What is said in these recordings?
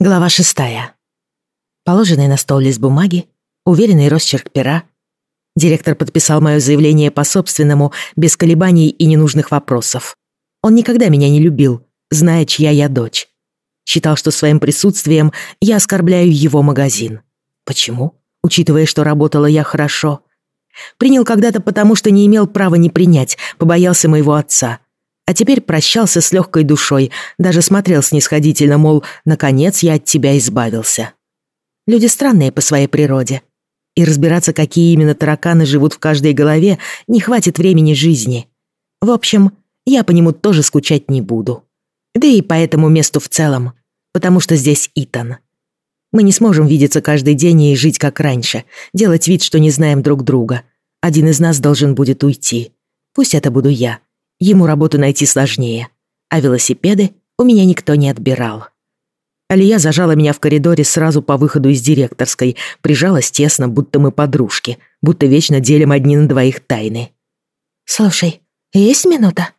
Глава шестая. Положенный на стол лист бумаги, уверенный росчерк пера. Директор подписал мое заявление по собственному, без колебаний и ненужных вопросов. Он никогда меня не любил, зная, чья я дочь. Считал, что своим присутствием я оскорбляю его магазин. Почему? Учитывая, что работала я хорошо. Принял когда-то потому, что не имел права не принять, побоялся моего отца — а теперь прощался с легкой душой, даже смотрел снисходительно, мол, наконец я от тебя избавился. Люди странные по своей природе. И разбираться, какие именно тараканы живут в каждой голове, не хватит времени жизни. В общем, я по нему тоже скучать не буду. Да и по этому месту в целом, потому что здесь Итан. Мы не сможем видеться каждый день и жить как раньше, делать вид, что не знаем друг друга. Один из нас должен будет уйти. Пусть это буду я. Ему работу найти сложнее, а велосипеды у меня никто не отбирал. Алия зажала меня в коридоре сразу по выходу из директорской, прижалась тесно, будто мы подружки, будто вечно делим одни на двоих тайны. «Слушай, есть минута?»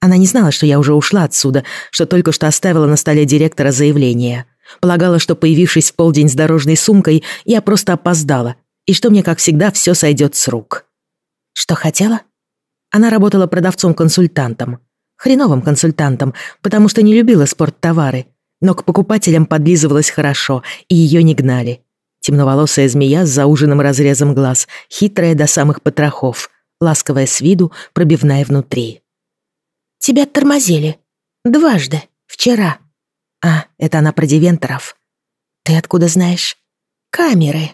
Она не знала, что я уже ушла отсюда, что только что оставила на столе директора заявление. Полагала, что, появившись в полдень с дорожной сумкой, я просто опоздала, и что мне, как всегда, все сойдет с рук. «Что хотела?» Она работала продавцом-консультантом. Хреновым консультантом, потому что не любила спорттовары, но к покупателям подлизывалась хорошо, и ее не гнали. Темноволосая змея с зауженным разрезом глаз, хитрая до самых потрохов, ласковая с виду, пробивная внутри. «Тебя тормозили. Дважды. Вчера». «А, это она про девенторов». «Ты откуда знаешь?» «Камеры».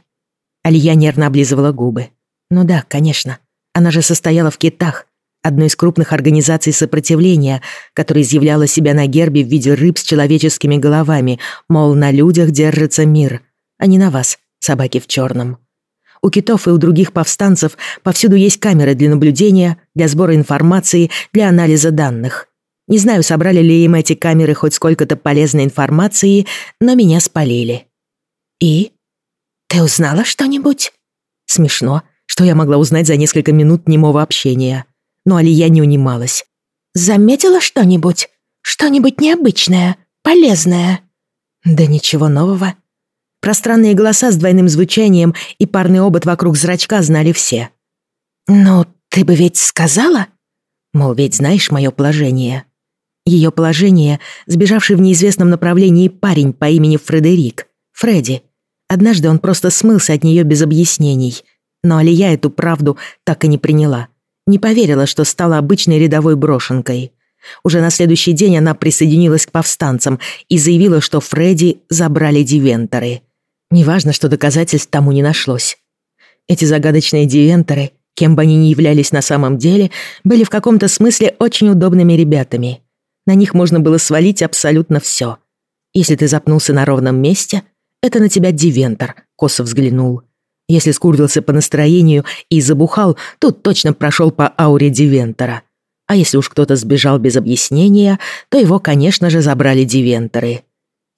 Алия нервно облизывала губы. «Ну да, конечно. Она же состояла в китах, одной из крупных организаций сопротивления, которая изъявляла себя на гербе в виде рыб с человеческими головами, мол, на людях держится мир, а не на вас, собаки в черном. У китов и у других повстанцев повсюду есть камеры для наблюдения, для сбора информации, для анализа данных. Не знаю, собрали ли им эти камеры хоть сколько-то полезной информации, но меня спалили. И? Ты узнала что-нибудь? Смешно, что я могла узнать за несколько минут немого общения но Алия не унималась. «Заметила что-нибудь? Что-нибудь необычное, полезное?» «Да ничего нового». Пространные голоса с двойным звучанием и парный обод вокруг зрачка знали все. «Ну, ты бы ведь сказала?» Мол, ведь знаешь мое положение. Ее положение, сбежавший в неизвестном направлении парень по имени Фредерик, Фредди. Однажды он просто смылся от нее без объяснений, но Алия эту правду так и не приняла не поверила, что стала обычной рядовой брошенкой. Уже на следующий день она присоединилась к повстанцам и заявила, что Фредди забрали дивенторы. Неважно, что доказательств тому не нашлось. Эти загадочные дивенторы, кем бы они ни являлись на самом деле, были в каком-то смысле очень удобными ребятами. На них можно было свалить абсолютно все. Если ты запнулся на ровном месте, это на тебя дивентор, косо взглянул. Если скурвился по настроению и забухал, тут точно прошел по ауре Дивентора. А если уж кто-то сбежал без объяснения, то его, конечно же, забрали Дивенторы.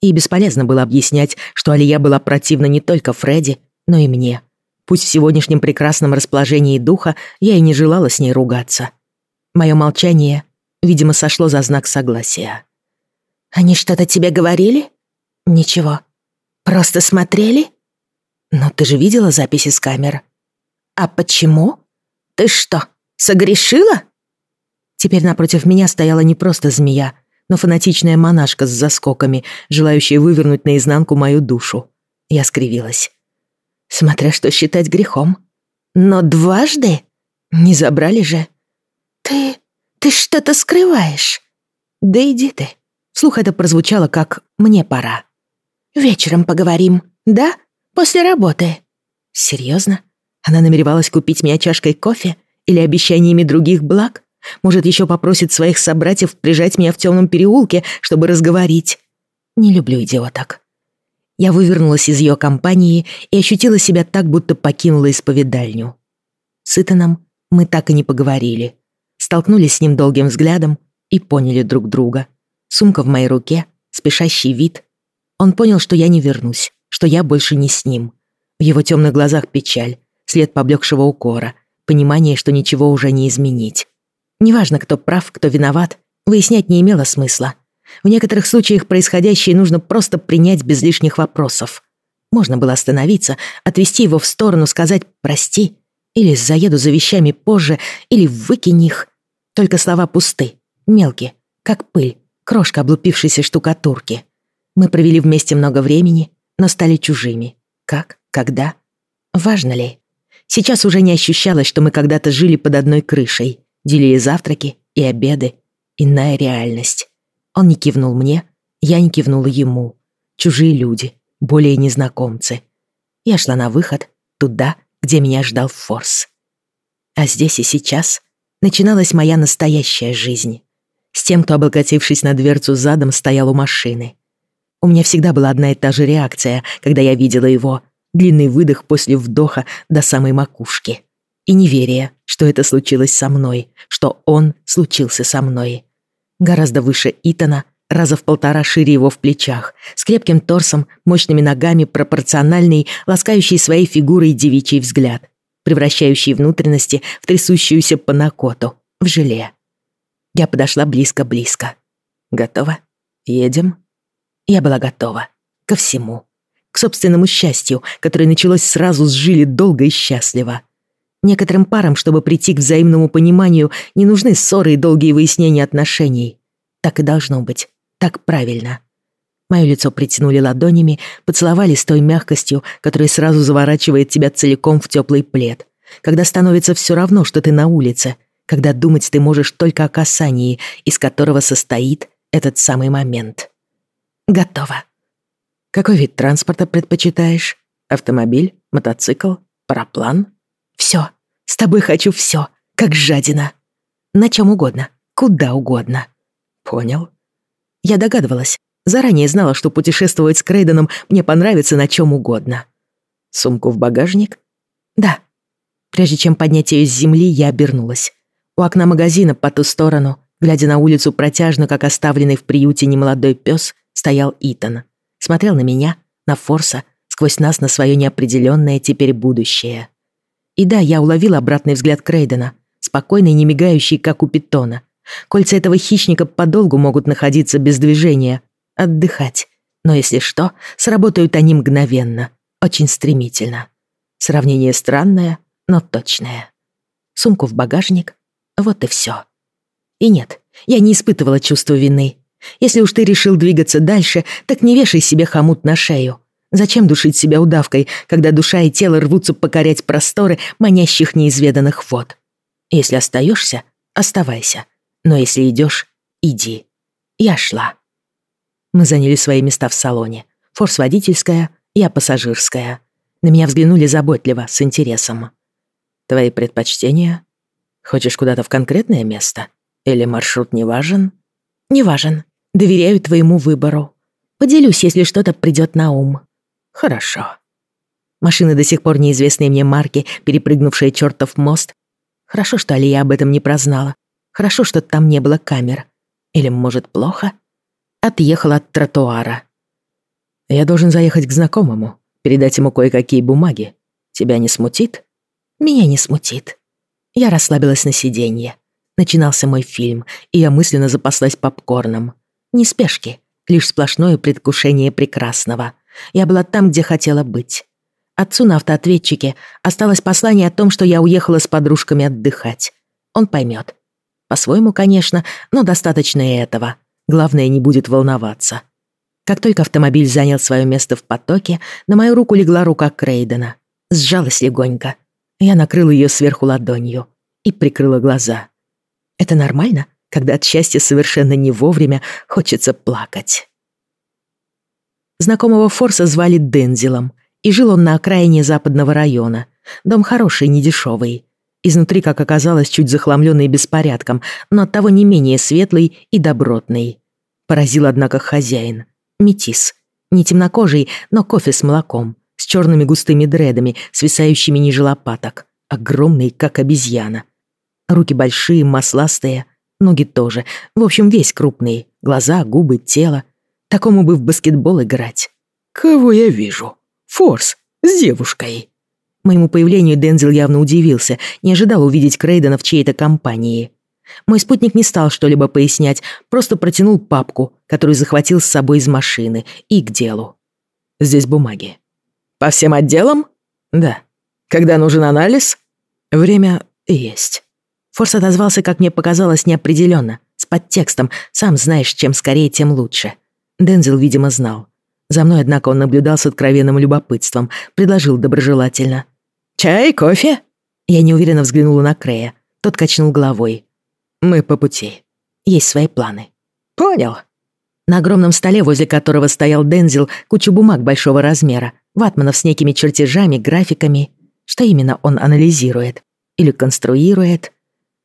И бесполезно было объяснять, что Алия была противна не только Фредди, но и мне. Пусть в сегодняшнем прекрасном расположении духа я и не желала с ней ругаться. Мое молчание, видимо, сошло за знак согласия. «Они что-то тебе говорили?» «Ничего. Просто смотрели?» «Но ты же видела записи с камер?» «А почему? Ты что, согрешила?» Теперь напротив меня стояла не просто змея, но фанатичная монашка с заскоками, желающая вывернуть наизнанку мою душу. Я скривилась. Смотря что считать грехом. «Но дважды? Не забрали же?» «Ты... ты что-то скрываешь?» «Да иди ты». Вслух это прозвучало как «мне пора». «Вечером поговорим, да?» После работы». Серьезно? Она намеревалась купить меня чашкой кофе или обещаниями других благ? Может, еще попросит своих собратьев прижать меня в темном переулке, чтобы разговорить? Не люблю идиоток. Я вывернулась из ее компании и ощутила себя так, будто покинула исповедальню. С Итаном мы так и не поговорили. Столкнулись с ним долгим взглядом и поняли друг друга. Сумка в моей руке, спешащий вид. Он понял, что я не вернусь что я больше не с ним. В его темных глазах печаль, след поблекшего укора, понимание, что ничего уже не изменить. Неважно, кто прав, кто виноват, выяснять не имело смысла. В некоторых случаях происходящее нужно просто принять без лишних вопросов. Можно было остановиться, отвести его в сторону, сказать «прости», или «заеду за вещами позже», или «выкинь их». Только слова пусты, мелкие, как пыль, крошка облупившейся штукатурки. Мы провели вместе много времени, но стали чужими. Как? Когда? Важно ли? Сейчас уже не ощущалось, что мы когда-то жили под одной крышей, делили завтраки и обеды. Иная реальность. Он не кивнул мне, я не кивнула ему. Чужие люди, более незнакомцы. Я шла на выход, туда, где меня ждал Форс. А здесь и сейчас начиналась моя настоящая жизнь. С тем, кто, облокотившись на дверцу задом, стоял у машины. У меня всегда была одна и та же реакция, когда я видела его. Длинный выдох после вдоха до самой макушки. И неверие, что это случилось со мной, что он случился со мной. Гораздо выше Итана, раза в полтора шире его в плечах, с крепким торсом, мощными ногами, пропорциональный, ласкающий своей фигурой девичий взгляд, превращающий внутренности в трясущуюся панакоту, в желе. Я подошла близко-близко. «Готова? Едем?» Я была готова. Ко всему. К собственному счастью, которое началось сразу с жили долго и счастливо. Некоторым парам, чтобы прийти к взаимному пониманию, не нужны ссоры и долгие выяснения отношений. Так и должно быть. Так правильно. Моё лицо притянули ладонями, поцеловали с той мягкостью, которая сразу заворачивает тебя целиком в теплый плед. Когда становится все равно, что ты на улице, когда думать ты можешь только о касании, из которого состоит этот самый момент. Готово. Какой вид транспорта предпочитаешь? Автомобиль, мотоцикл, параплан? Все. С тобой хочу все, как жадина. На чем угодно, куда угодно. Понял. Я догадывалась, заранее знала, что путешествовать с Крейденом мне понравится на чем угодно. Сумку в багажник? Да. Прежде чем поднять ее с земли, я обернулась. У окна магазина по ту сторону, глядя на улицу протяжно, как оставленный в приюте немолодой пес, стоял Итан. Смотрел на меня, на Форса, сквозь нас на свое неопределенное теперь будущее. И да, я уловила обратный взгляд Крейдена, спокойный не мигающий, как у питона. Кольца этого хищника подолгу могут находиться без движения, отдыхать. Но если что, сработают они мгновенно, очень стремительно. Сравнение странное, но точное. Сумку в багажник, вот и все. И нет, я не испытывала чувства вины. Если уж ты решил двигаться дальше, так не вешай себе хомут на шею. Зачем душить себя удавкой, когда душа и тело рвутся покорять просторы манящих неизведанных вод? Если остаешься, оставайся. Но если идешь, иди. Я шла. Мы заняли свои места в салоне. Форс водительская, я пассажирская. На меня взглянули заботливо, с интересом. Твои предпочтения? Хочешь куда-то в конкретное место? Или маршрут не важен? Не важен. Доверяю твоему выбору. Поделюсь, если что-то придет на ум. Хорошо. Машины до сих пор неизвестные мне марки, перепрыгнувшие чертов мост. Хорошо, что Алия об этом не прознала. Хорошо, что там не было камер. Или, может, плохо? Отъехала от тротуара. Я должен заехать к знакомому, передать ему кое-какие бумаги. Тебя не смутит? Меня не смутит. Я расслабилась на сиденье. Начинался мой фильм, и я мысленно запаслась попкорном. Не спешки, лишь сплошное предвкушение прекрасного — я была там, где хотела быть. Отцу на автоответчике осталось послание о том, что я уехала с подружками отдыхать. Он поймет. По-своему, конечно, но достаточно и этого. Главное, не будет волноваться. Как только автомобиль занял свое место в потоке, на мою руку легла рука Крейдена. Сжалась легонько. Я накрыла ее сверху ладонью и прикрыла глаза. Это нормально, когда от счастья совершенно не вовремя хочется плакать. Знакомого Форса звали Дензилом, и жил он на окраине западного района. Дом хороший, недешевый. Изнутри, как оказалось, чуть захламленный беспорядком, но оттого не менее светлый и добротный. Поразил, однако, хозяин. Метис. Не темнокожий, но кофе с молоком, с черными густыми дредами, свисающими ниже лопаток. Огромный, как обезьяна. Руки большие, масластые, ноги тоже. В общем, весь крупный. Глаза, губы, тело. Такому бы в баскетбол играть. Кого я вижу? Форс. С девушкой. Моему появлению Дензел явно удивился, не ожидал увидеть Крейдена в чьей-то компании. Мой спутник не стал что-либо пояснять, просто протянул папку, которую захватил с собой из машины, и к делу. Здесь бумаги. По всем отделам? Да. Когда нужен анализ? Время есть. Форс отозвался, как мне показалось, неопределенно, с подтекстом «сам знаешь, чем скорее, тем лучше». Дензел, видимо, знал. За мной, однако, он наблюдал с откровенным любопытством, предложил доброжелательно. «Чай, кофе?» Я неуверенно взглянула на Крея. Тот качнул головой. «Мы по пути. Есть свои планы». «Понял». На огромном столе, возле которого стоял Дензел, куча бумаг большого размера, ватманов с некими чертежами, графиками. Что именно он анализирует? Или конструирует?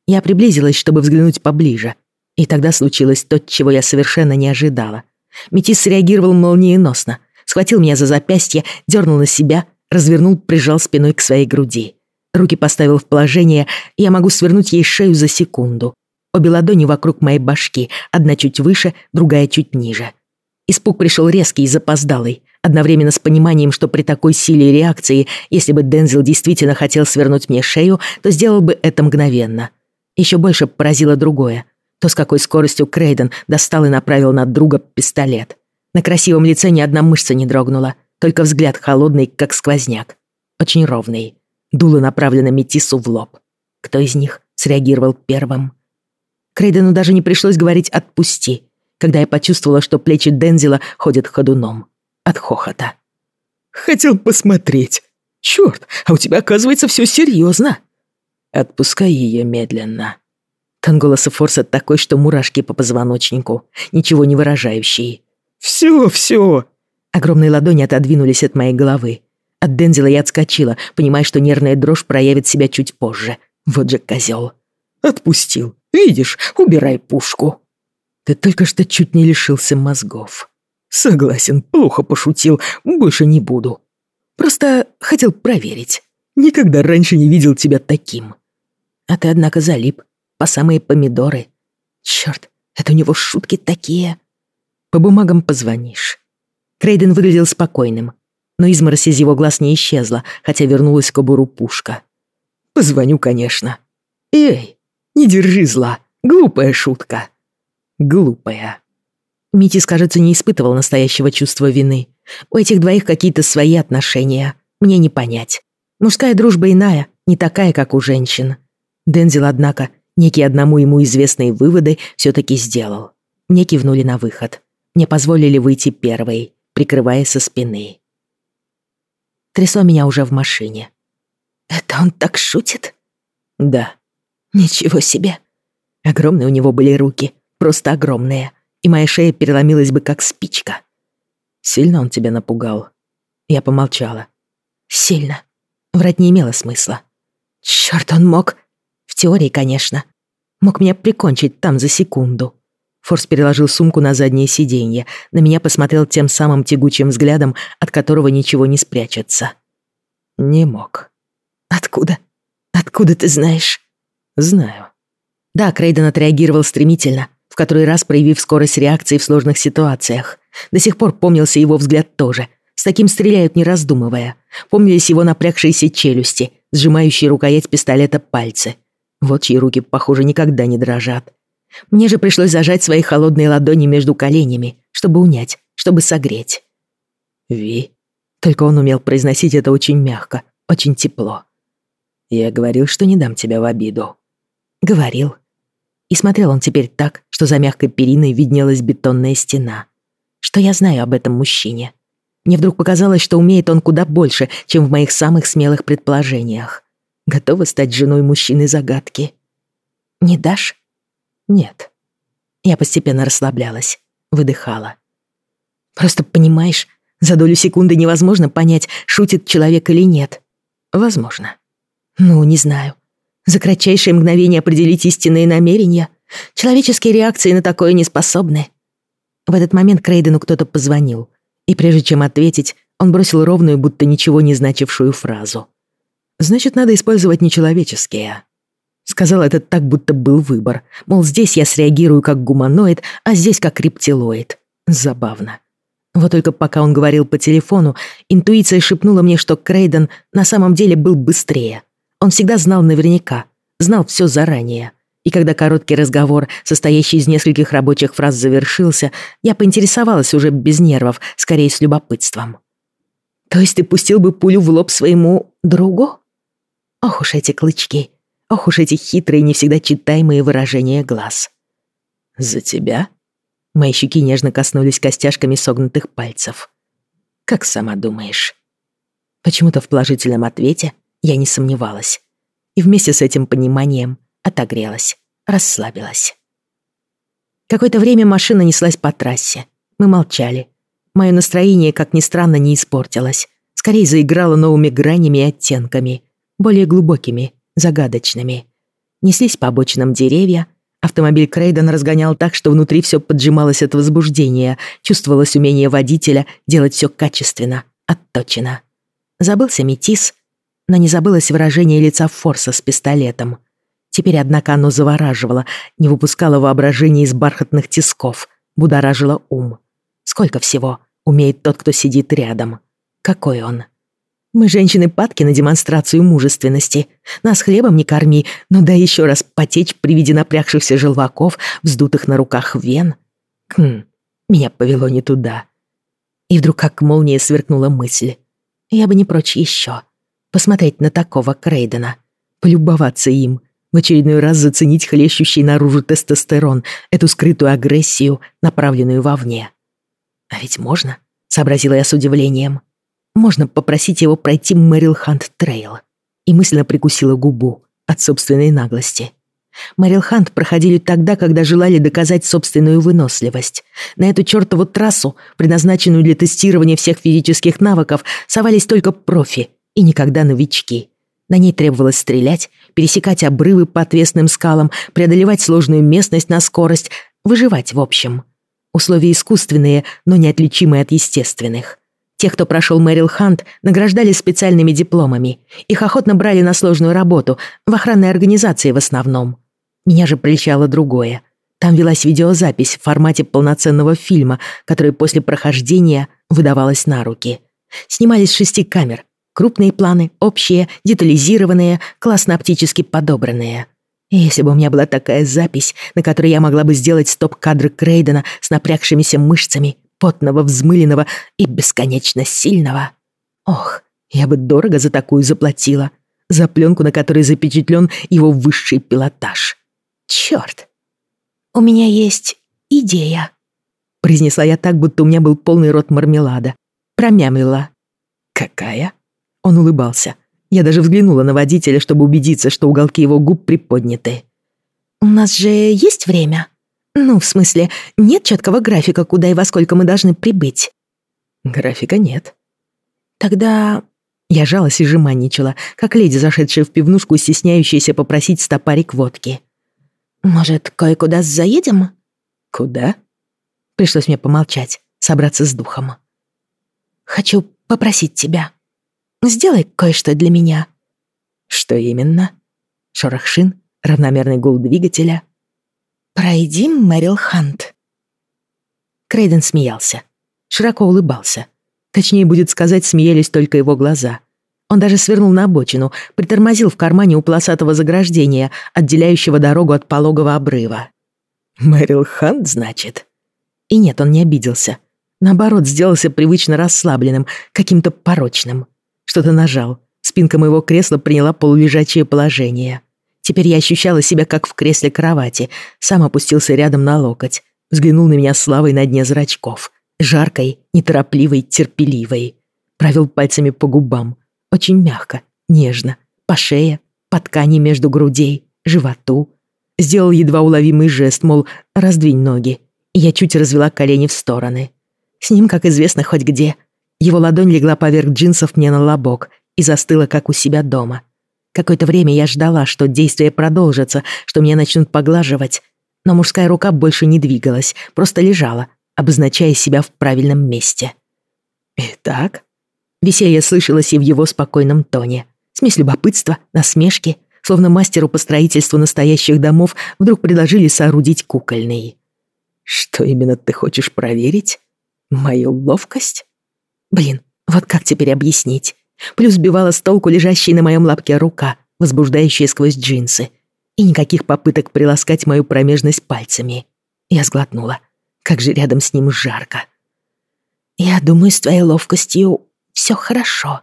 Я приблизилась, чтобы взглянуть поближе. И тогда случилось то, чего я совершенно не ожидала. Метис среагировал молниеносно. Схватил меня за запястье, дернул на себя, развернул, прижал спиной к своей груди. Руки поставил в положение, и я могу свернуть ей шею за секунду. Обе ладони вокруг моей башки, одна чуть выше, другая чуть ниже. Испуг пришел резкий и запоздалый, одновременно с пониманием, что при такой силе реакции, если бы Дензел действительно хотел свернуть мне шею, то сделал бы это мгновенно. Еще больше поразило другое. То, с какой скоростью Крейден достал и направил над друга пистолет. На красивом лице ни одна мышца не дрогнула, только взгляд холодный, как сквозняк. Очень ровный. Дуло направлено Метису в лоб. Кто из них среагировал первым? Крейдену даже не пришлось говорить «отпусти», когда я почувствовала, что плечи Дензела ходят ходуном. От хохота. «Хотел посмотреть. Чёрт, а у тебя, оказывается, всё серьёзно». «Отпускай её медленно». Тон голоса Форса такой, что мурашки по позвоночнику, ничего не выражающий. «Всё, всё». Огромные ладони отодвинулись от моей головы. От Дензела я отскочила, понимая, что нервная дрожь проявит себя чуть позже. Вот же козел. «Отпустил. Видишь, убирай пушку». «Ты только что чуть не лишился мозгов». «Согласен, плохо пошутил. Больше не буду. Просто хотел проверить. Никогда раньше не видел тебя таким». «А ты, однако, залип. По самые помидоры. Чёрт, это у него шутки такие». «По бумагам позвонишь». Крейден выглядел спокойным, но изморозь из его глаз не исчезла, хотя вернулась к обуру пушка. «Позвоню, конечно. Эй, не держи зла, глупая шутка». «Глупая». Митис, кажется, не испытывал настоящего чувства вины. У этих двоих какие-то свои отношения. Мне не понять. Мужская дружба иная, не такая, как у женщин. Дензел, однако, некие одному ему известные выводы все-таки сделал. Мне кивнули на выход. Мне позволили выйти первой, прикрывая со спины. Трясло меня уже в машине. «Это он так шутит?» «Да». «Ничего себе». Огромные у него были руки, просто огромные, и моя шея переломилась бы как спичка. Сильно он тебя напугал? Я помолчала. Сильно. Врать не имело смысла. Чёрт, он мог... В теории, конечно. Мог меня прикончить там за секунду. Форс переложил сумку на заднее сиденье, на меня посмотрел тем самым тягучим взглядом, от которого ничего не спрячется. Не мог. Откуда? Откуда ты знаешь? Знаю. Да, Крейден отреагировал стремительно, в который раз проявив скорость реакции в сложных ситуациях. До сих пор помнился его взгляд тоже. С таким стреляют, не раздумывая. Помнились его напрягшиеся челюсти, сжимающие рукоять пистолета пальцы. Вот чьи руки, похоже, никогда не дрожат. Мне же пришлось зажать свои холодные ладони между коленями, чтобы унять, чтобы согреть. Ви. Только он умел произносить это очень мягко, очень тепло. Я говорил, что не дам тебя в обиду. Говорил. И смотрел он теперь так, что за мягкой периной виднелась бетонная стена. Что я знаю об этом мужчине? Мне вдруг показалось, что умеет он куда больше, чем в моих самых смелых предположениях. Готова стать женой мужчины загадки. Не дашь? Нет. Я постепенно расслаблялась, выдыхала. Просто понимаешь, за долю секунды невозможно понять, шутит человек или нет. Возможно. Ну, не знаю. За кратчайшее мгновение определить истинные намерения. Человеческие реакции на такое не способны. В этот момент Крейдену кто-то позвонил. И прежде чем ответить, он бросил ровную, будто ничего не значившую фразу. «Значит, надо использовать нечеловеческие». Сказал это так, будто был выбор. Мол, здесь я среагирую как гуманоид, а здесь как рептилоид. Забавно. Вот только пока он говорил по телефону, интуиция шепнула мне, что Крейден на самом деле был быстрее. Он всегда знал наверняка, знал все заранее. И когда короткий разговор, состоящий из нескольких рабочих фраз, завершился, я поинтересовалась уже без нервов, скорее с любопытством. «То есть ты пустил бы пулю в лоб своему другу?» Ох уж эти клычки, ох уж эти хитрые, не всегда читаемые выражения глаз. «За тебя?» Мои щеки нежно коснулись костяшками согнутых пальцев. «Как сама думаешь?» Почему-то в положительном ответе я не сомневалась. И вместе с этим пониманием отогрелась, расслабилась. Какое-то время машина неслась по трассе. Мы молчали. Мое настроение, как ни странно, не испортилось. Скорее заиграло новыми гранями и оттенками. Более глубокими, загадочными. Неслись по обочинам деревья. Автомобиль Крейден разгонял так, что внутри все поджималось от возбуждения. Чувствовалось умение водителя делать все качественно, отточено. Забылся метис, но не забылось выражение лица Форса с пистолетом. Теперь, однако, оно завораживало, не выпускало воображение из бархатных тисков, будоражило ум. Сколько всего умеет тот, кто сидит рядом? Какой он? Мы, женщины, падки на демонстрацию мужественности. Нас хлебом не корми, но дай еще раз потечь при виде напрягшихся желваков, вздутых на руках вен. Хм, меня повело не туда. И вдруг как молния сверкнула мысль. Я бы не прочь еще посмотреть на такого Крейдена, полюбоваться им, в очередной раз заценить хлещущий наружу тестостерон, эту скрытую агрессию, направленную вовне. А ведь можно, сообразила я с удивлением. Можно попросить его пройти Мэрил Хант Трейл. И мысленно прикусила губу от собственной наглости. Мэрил Хант проходили тогда, когда желали доказать собственную выносливость. На эту чертову трассу, предназначенную для тестирования всех физических навыков, совались только профи и никогда новички. На ней требовалось стрелять, пересекать обрывы по отвесным скалам, преодолевать сложную местность на скорость, выживать в общем. Условия искусственные, но неотличимые от естественных. Тех, кто прошел Мэрил Хант, награждали специальными дипломами. Их охотно брали на сложную работу, в охранной организации в основном. Меня же прельщало другое. Там велась видеозапись в формате полноценного фильма, который после прохождения выдавалась на руки. Снимались шести камер. Крупные планы, общие, детализированные, классно оптически подобранные. И если бы у меня была такая запись, на которой я могла бы сделать стоп-кадр Крейдена с напрягшимися мышцами, потного, взмыленного и бесконечно сильного. Ох, я бы дорого за такую заплатила. За пленку, на которой запечатлен его высший пилотаж. Черт! У меня есть идея. Произнесла я так, будто у меня был полный рот мармелада. Промямлила. Какая? Он улыбался. Я даже взглянула на водителя, чтобы убедиться, что уголки его губ приподняты. «У нас же есть время?» Ну, в смысле, нет четкого графика, куда и во сколько мы должны прибыть. Графика нет. Тогда я жалась и жеманничала, как леди, зашедшая в пивнушку, стесняющаяся попросить стопарик водки. «Может, кое-куда заедем?» «Куда?» Пришлось мне помолчать, собраться с духом. «Хочу попросить тебя. Сделай кое-что для меня». «Что именно?» Шорох шин, равномерный гул двигателя, «Пройди, Мэрил Хант». Крейден смеялся, широко улыбался. Точнее, будет сказать, смеялись только его глаза. Он даже свернул на обочину, притормозил в кармане у полосатого заграждения, отделяющего дорогу от пологого обрыва. «Мэрил Хант, значит?» И нет, он не обиделся. Наоборот, сделался привычно расслабленным, каким-то порочным. Что-то нажал. Спинка моего кресла приняла полулежачее положение. Теперь я ощущала себя как в кресле кровати. Сам опустился рядом на локоть. Взглянул на меня славой на дне зрачков. Жаркой, неторопливой, терпеливой. Провел пальцами по губам. Очень мягко, нежно. По шее, по ткани между грудей, животу. Сделал едва уловимый жест, мол, раздвинь ноги. И я чуть развела колени в стороны. С ним, как известно, хоть где. Его ладонь легла поверх джинсов мне на лобок и застыла, как у себя дома. Какое-то время я ждала, что действие продолжится, что меня начнут поглаживать, но мужская рука больше не двигалась, просто лежала, обозначая себя в правильном месте. «Итак?» Веселье слышалось и в его спокойном тоне. Смесь любопытства, насмешки, словно мастеру по строительству настоящих домов вдруг предложили соорудить кукольный. «Что именно ты хочешь проверить? Мою ловкость?» «Блин, вот как теперь объяснить? Плюс сбивала с толку лежащая на моем лапке рука, возбуждающая сквозь джинсы. и никаких попыток приласкать мою промежность пальцами. Я сглотнула. Как же рядом с ним жарко. «Я думаю, с твоей ловкостью все хорошо».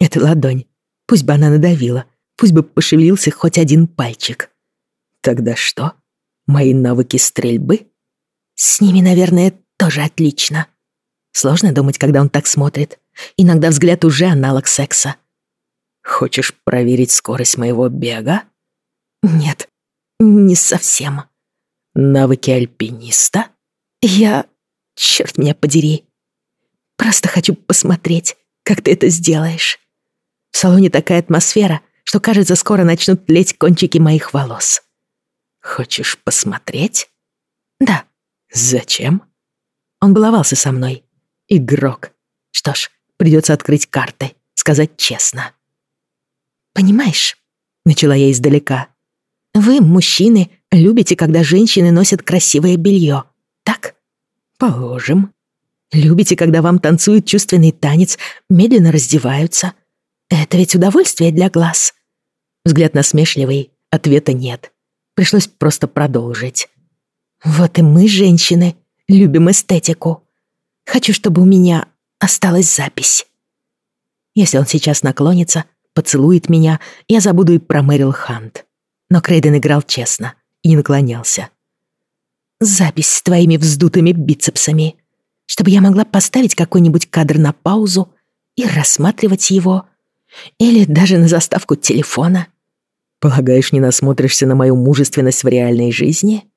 Это ладонь. Пусть бы она надавила. Пусть бы пошевелился хоть один пальчик. Тогда что? Мои навыки стрельбы? С ними, наверное, тоже отлично. Сложно думать, когда он так смотрит. Иногда взгляд уже аналог секса. Хочешь проверить скорость моего бега? Нет, не совсем. Навыки альпиниста? Я... Черт меня подери. Просто хочу посмотреть, как ты это сделаешь. В салоне такая атмосфера, что, кажется, скоро начнут тлеть кончики моих волос. Хочешь посмотреть? Да. Зачем? Он баловался со мной. Игрок. Что ж, придется открыть карты, сказать честно. Понимаешь, начала я издалека. Вы, мужчины, любите, когда женщины носят красивое белье, так? Положим. Любите, когда вам танцуют чувственный танец, медленно раздеваются. Это ведь удовольствие для глаз. Взгляд насмешливый, ответа нет. Пришлось просто продолжить. Вот и мы, женщины, любим эстетику. Хочу, чтобы у меня осталась запись. Если он сейчас наклонится, поцелует меня, я забуду и про Мэрил Хант. Но Крейден играл честно и не наклонялся. Запись с твоими вздутыми бицепсами, чтобы я могла поставить какой-нибудь кадр на паузу и рассматривать его, или даже на заставку телефона. Полагаешь, не насмотришься на мою мужественность в реальной жизни?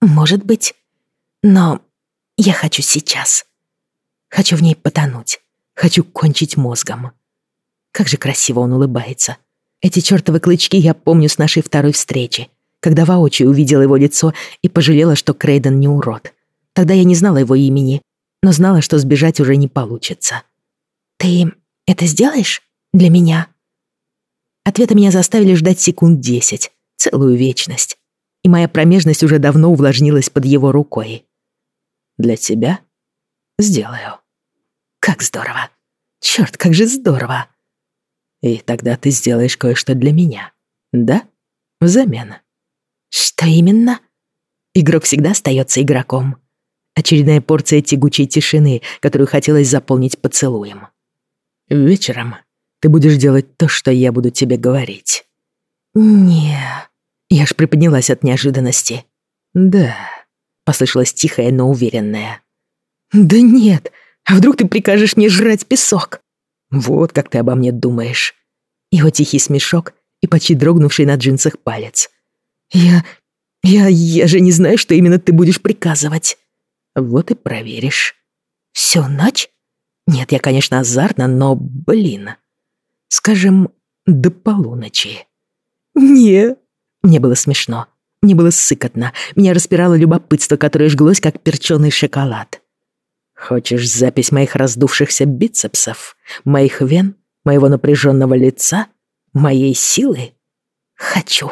Может быть. Но я хочу сейчас. Хочу в ней потонуть. Хочу кончить мозгом. Как же красиво он улыбается. Эти чертовы клычки я помню с нашей второй встречи, когда воочию увидела его лицо и пожалела, что Крейден не урод. Тогда я не знала его имени, но знала, что сбежать уже не получится. «Ты это сделаешь для меня?» Ответа меня заставили ждать секунд десять, целую вечность. И моя промежность уже давно увлажнилась под его рукой. Для тебя сделаю. Как здорово. Черт, как же здорово. И тогда ты сделаешь кое-что для меня. Да? Взамен. Что именно? Игрок всегда остается игроком. Очередная порция тягучей тишины, которую хотелось заполнить поцелуем. Вечером ты будешь делать то, что я буду тебе говорить. Не. Я ж приподнялась от неожиданности. Да. Послышалось тихое, но уверенное. Да нет. А вдруг ты прикажешь мне жрать песок? Вот как ты обо мне думаешь. Его тихий смешок и почти дрогнувший на джинсах палец. Я... я... я же не знаю, что именно ты будешь приказывать. Вот и проверишь. Всю ночь? Нет, я, конечно, азартна, но, блин. Скажем, до полуночи. Не. Мне было смешно. Мне было сыкотно. Меня распирало любопытство, которое жглось, как перченый шоколад. Хочешь запись моих раздувшихся бицепсов, моих вен, моего напряженного лица, моей силы? Хочу.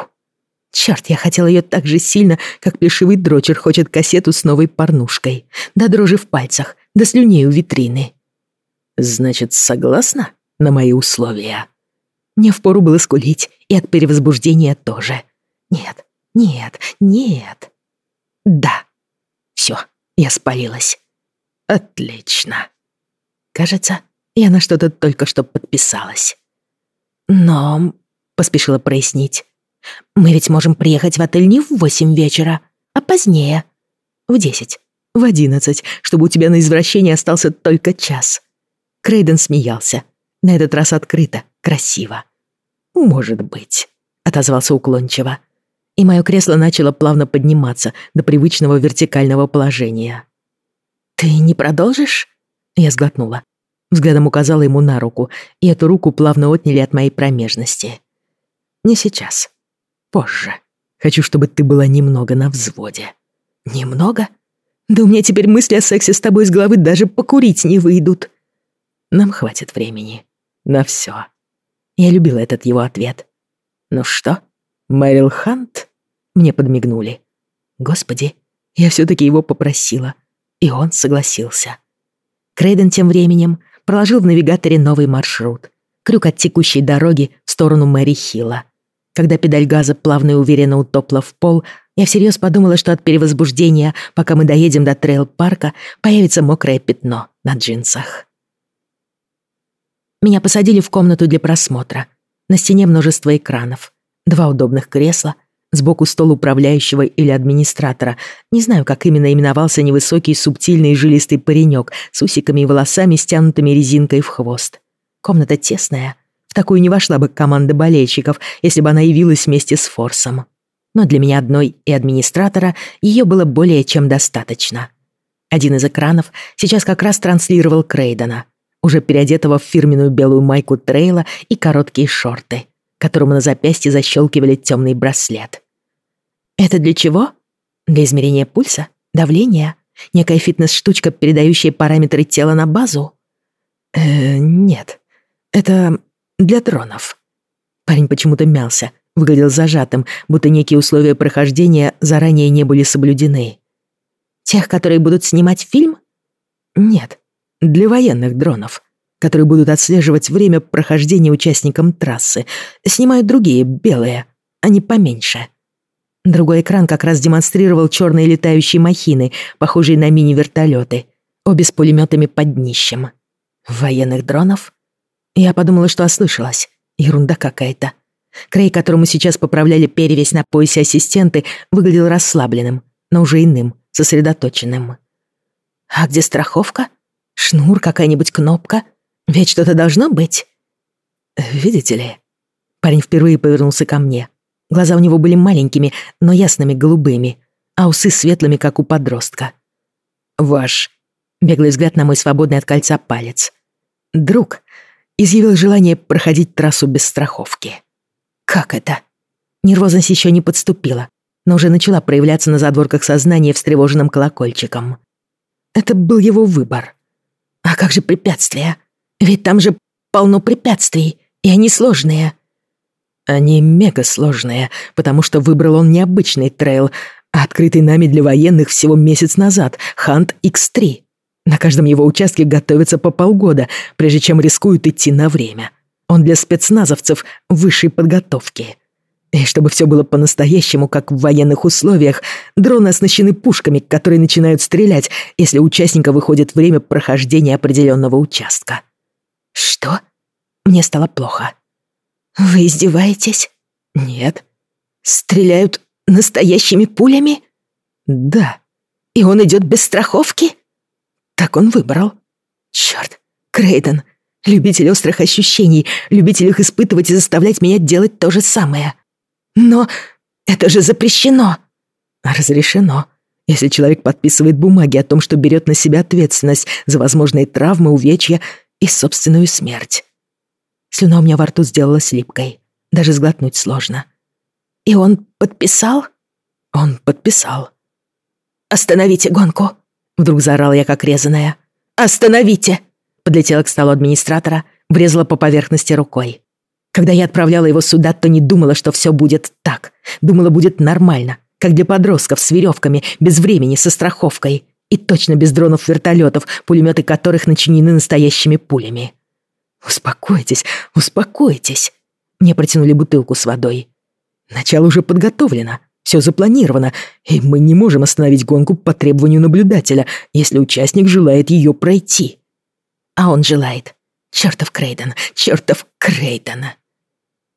Черт, я хотела ее так же сильно, как плешивый дрочер хочет кассету с новой порнушкой. До дрожи в пальцах, до слюней у витрины. Значит, согласна? на мои условия. Мне впору было скулить, и от перевозбуждения тоже. Нет, нет, нет. Да. Все, я спалилась. Отлично. Кажется, я на что-то только что подписалась. Но, поспешила прояснить, мы ведь можем приехать в отель не в восемь вечера, а позднее. В десять, в одиннадцать, чтобы у тебя на извращение остался только час. Крейден смеялся, на этот раз открыто, красиво. «Может быть», — отозвался уклончиво. И мое кресло начало плавно подниматься до привычного вертикального положения. «Ты не продолжишь?» Я сглотнула. Взглядом указала ему на руку, и эту руку плавно отняли от моей промежности. «Не сейчас. Позже. Хочу, чтобы ты была немного на взводе». «Немного? Да у меня теперь мысли о сексе с тобой из головы даже покурить не выйдут». «Нам хватит времени», на все. Я любила этот его ответ. «Ну что, Мэрил Хант?» Мне подмигнули. Господи, я все-таки его попросила. И он согласился. Крейден тем временем проложил в навигаторе новый маршрут. Крюк от текущей дороги в сторону Мэри Хилла. Когда педаль газа плавно и уверенно утопла в пол, я всерьез подумала, что от перевозбуждения, пока мы доедем до трейл-парка, появится мокрое пятно на джинсах. Меня посадили в комнату для просмотра. На стене множество экранов, два удобных кресла, сбоку стол управляющего или администратора. Не знаю, как именно именовался невысокий, субтильный и жилистый паренек с усиками и волосами, стянутыми резинкой в хвост. Комната тесная, в такую не вошла бы команда болельщиков, если бы она явилась вместе с Форсом. Но для меня одной и администратора ее было более чем достаточно. Один из экранов сейчас как раз транслировал Крейдена, уже переодетого в фирменную белую майку трейла и короткие шорты, которому на запястье защелкивали темный браслет. Это для чего? Для измерения пульса? Давления? Некая фитнес-штучка, передающая параметры тела на базу? Э, нет. Это для дронов. Парень почему-то мялся, выглядел зажатым, будто некие условия прохождения заранее не были соблюдены. Тех, которые будут снимать фильм? Нет, для военных дронов, которые будут отслеживать время прохождения участникам трассы. Снимают другие, белые, они поменьше. Другой экран как раз демонстрировал черные летающие махины, похожие на мини-вертолеты, обе с пулеметами под днищем. Военных дронов? Я подумала, что ослышалась. Ерунда какая-то. Крей, которому сейчас поправляли перевязь на поясе ассистенты, выглядел расслабленным, но уже иным, сосредоточенным. «А где страховка? Шнур, какая-нибудь кнопка? Ведь что-то должно быть?» «Видите ли?» Парень впервые повернулся ко мне. Глаза у него были маленькими, но ясными голубыми, а усы светлыми, как у подростка. «Ваш...» Беглый взгляд на мой свободный от кольца палец. «Друг изъявил желание проходить трассу без страховки. Как это? Нервозность еще не подступила, но уже начала проявляться на задворках сознания встревоженным колокольчиком. Это был его выбор. А как же препятствия? Ведь там же полно препятствий, и они сложные. Они мега сложные, потому что выбрал он необычный трейл, открытый нами для военных всего месяц назад, Хант X3. На каждом его участке готовятся по полгода, прежде чем рискуют идти на время. Он для спецназовцев высшей подготовки. И чтобы все было по-настоящему, как в военных условиях, дроны оснащены пушками, которые начинают стрелять, если у участника выходит время прохождения определенного участка. Что? Мне стало плохо. Вы издеваетесь? Нет. Стреляют настоящими пулями? Да. И он идет без страховки? Так он выбрал. Черт, Крейден, любитель острых ощущений, любитель их испытывать и заставлять меня делать то же самое. Но это же запрещено. Разрешено, если человек подписывает бумаги о том, что берет на себя ответственность за возможные травмы, увечья и собственную смерть. Слюна у меня во рту сделалась липкой. Даже сглотнуть сложно. И он подписал? Он подписал. «Остановите гонку!» Вдруг заорала я, как резаная. «Остановите!» Подлетела к столу администратора, врезала по поверхности рукой. Когда я отправляла его сюда, то не думала, что все будет так. Думала, будет нормально, как для подростков с веревками, без времени, со страховкой. И точно без дронов-вертолетов, пулеметы которых начинены настоящими пулями. «Успокойтесь, успокойтесь!» Мне протянули бутылку с водой. Начало уже подготовлено. Все запланировано, и мы не можем остановить гонку по требованию наблюдателя, если участник желает ее пройти. А он желает. Чертов Крейден, чертов Крейден.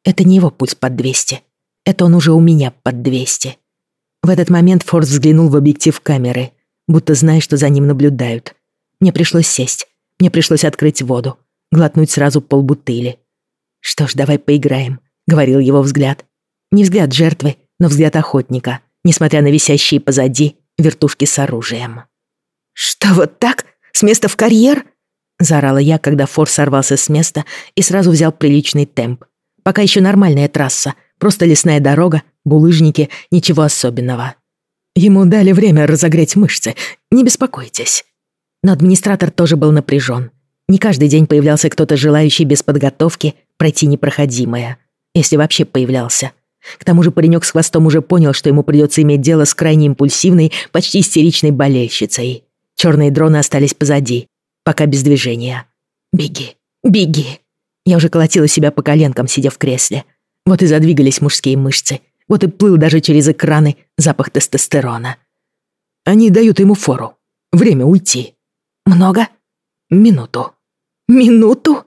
Это не его пульс под 200. Это он уже у меня под 200. В этот момент Форд взглянул в объектив камеры, будто зная, что за ним наблюдают. Мне пришлось сесть. Мне пришлось открыть воду, глотнуть сразу полбутыли. «Что ж, давай поиграем», — говорил его взгляд. Не взгляд жертвы, но взгляд охотника, несмотря на висящие позади вертушки с оружием. «Что, вот так? С места в карьер?» Заорала я, когда Форс сорвался с места и сразу взял приличный темп. Пока еще нормальная трасса, просто лесная дорога, булыжники, ничего особенного. Ему дали время разогреть мышцы, не беспокойтесь. Но администратор тоже был напряжен. Не каждый день появлялся кто-то, желающий без подготовки пройти непроходимое. Если вообще появлялся. К тому же паренек с хвостом уже понял, что ему придется иметь дело с крайне импульсивной, почти истеричной болельщицей. Черные дроны остались позади, пока без движения. «Беги, беги!» Я уже колотила себя по коленкам, сидя в кресле. Вот и задвигались мужские мышцы. Вот и плыл даже через экраны запах тестостерона. Они дают ему фору. Время уйти. Много? Минуту. Минуту?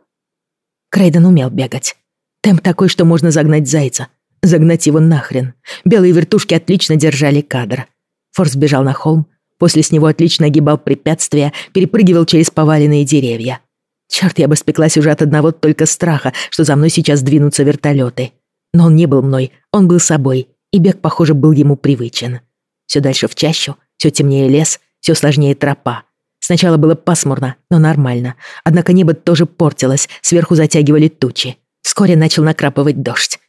Крейден умел бегать. Темп такой, что можно загнать зайца. Загнать его нахрен. Белые вертушки отлично держали кадр. Форс бежал на холм, после с него отлично огибал препятствия, перепрыгивал через поваленные деревья. Черт, я бы спеклась уже от одного только страха, что за мной сейчас двинутся вертолеты. Но он не был мной, он был собой, и бег, похоже, был ему привычен. Все дальше в чащу, все темнее лес, все сложнее тропа. Сначала было пасмурно, но нормально. Однако небо тоже портилось, сверху затягивали тучи. Вскоре начал накрапывать дождь.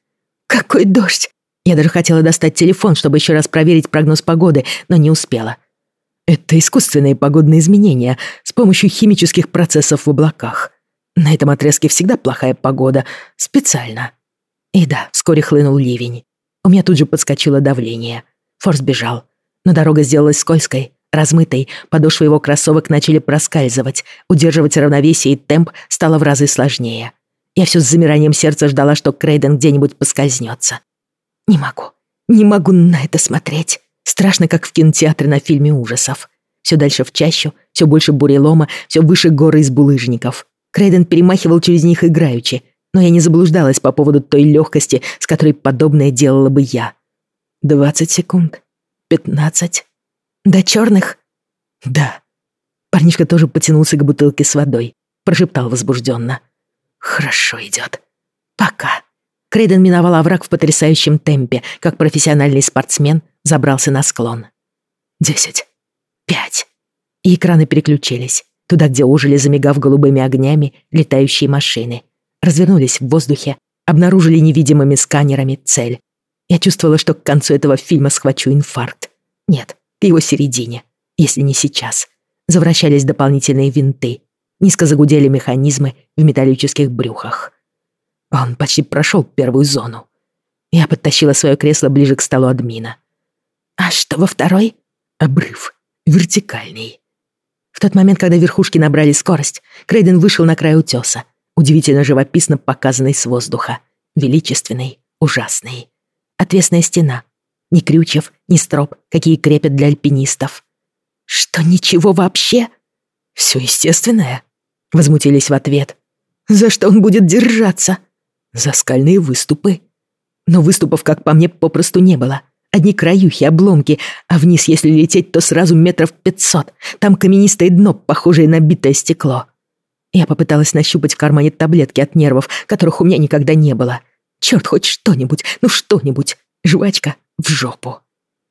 Какой дождь? Я даже хотела достать телефон, чтобы еще раз проверить прогноз погоды, но не успела. Это искусственные погодные изменения с помощью химических процессов в облаках. На этом отрезке всегда плохая погода. Специально. И да, вскоре хлынул ливень. У меня тут же подскочило давление. Форс бежал. Но дорога сделалась скользкой, размытой, подошвы его кроссовок начали проскальзывать, удерживать равновесие и темп стало в разы сложнее. Я все с замиранием сердца ждала, что Крейден где-нибудь поскользнется. Не могу, не могу на это смотреть. Страшно, как в кинотеатре на фильме ужасов. Все дальше в чащу, все больше бурелома, все выше горы из булыжников. Крейден перемахивал через них играючи, но я не заблуждалась по поводу той легкости, с которой подобное делала бы я. Двадцать секунд. Пятнадцать. До черных? Да. Парнишка тоже потянулся к бутылке с водой. Прошептал возбужденно. Хорошо идет. Пока. Крейден миновал овраг в потрясающем темпе, как профессиональный спортсмен забрался на склон. Десять. Пять. И экраны переключились. Туда, где ужили, замигав голубыми огнями, летающие машины. Развернулись в воздухе, обнаружили невидимыми сканерами цель. Я чувствовала, что к концу этого фильма схвачу инфаркт. Нет, к его середине, если не сейчас. Завращались дополнительные винты. Низко загудели механизмы в металлических брюхах. Он почти прошел первую зону. Я подтащила свое кресло ближе к столу админа. «А что во второй?» «Обрыв. Вертикальный». В тот момент, когда верхушки набрали скорость, Крейден вышел на край утеса, удивительно живописно показанный с воздуха. Величественный, ужасный. Отвесная стена. Ни крючев, ни строп, какие крепят для альпинистов. «Что, ничего вообще?» «Все естественное», — возмутились в ответ. «За что он будет держаться?» «За скальные выступы». Но выступов, как по мне, попросту не было. Одни краюхи, обломки, а вниз, если лететь, то сразу метров пятьсот. Там каменистое дно, похожее на битое стекло. Я попыталась нащупать в кармане таблетки от нервов, которых у меня никогда не было. Черт, хоть что-нибудь, ну что-нибудь. Жвачка в жопу.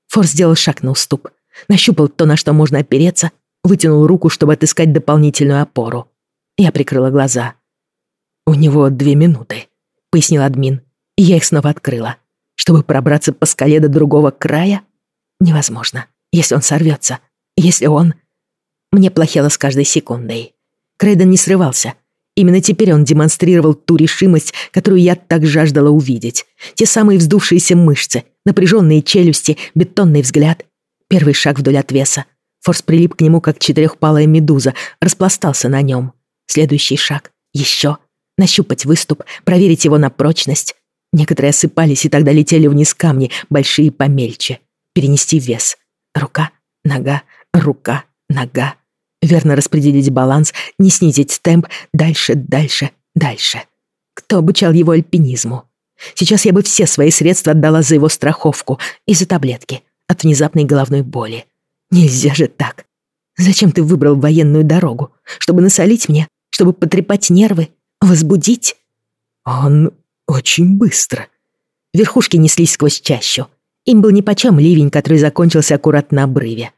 Форс сделал шаг на уступ. Нащупал то, на что можно опереться, вытянул руку, чтобы отыскать дополнительную опору. Я прикрыла глаза. «У него две минуты», — пояснил админ. И я их снова открыла. Чтобы пробраться по скале до другого края? Невозможно. Если он сорвется. Если он... Мне плохело с каждой секундой. Крейден не срывался. Именно теперь он демонстрировал ту решимость, которую я так жаждала увидеть. Те самые вздувшиеся мышцы, напряженные челюсти, бетонный взгляд. Первый шаг вдоль отвеса. Форс прилип к нему, как четырехпалая медуза, распластался на нем. Следующий шаг. Еще. Нащупать выступ, проверить его на прочность. Некоторые осыпались и тогда летели вниз камни, большие помельче. Перенести вес. Рука, нога, рука, нога верно распределить баланс, не снизить темп, дальше, дальше, дальше. Кто обучал его альпинизму? Сейчас я бы все свои средства отдала за его страховку и за таблетки от внезапной головной боли. Нельзя же так. Зачем ты выбрал военную дорогу? Чтобы насолить мне? Чтобы потрепать нервы? Возбудить? Он очень быстро. Верхушки неслись сквозь чащу. Им был нипочем ливень, который закончился аккуратно на обрыве.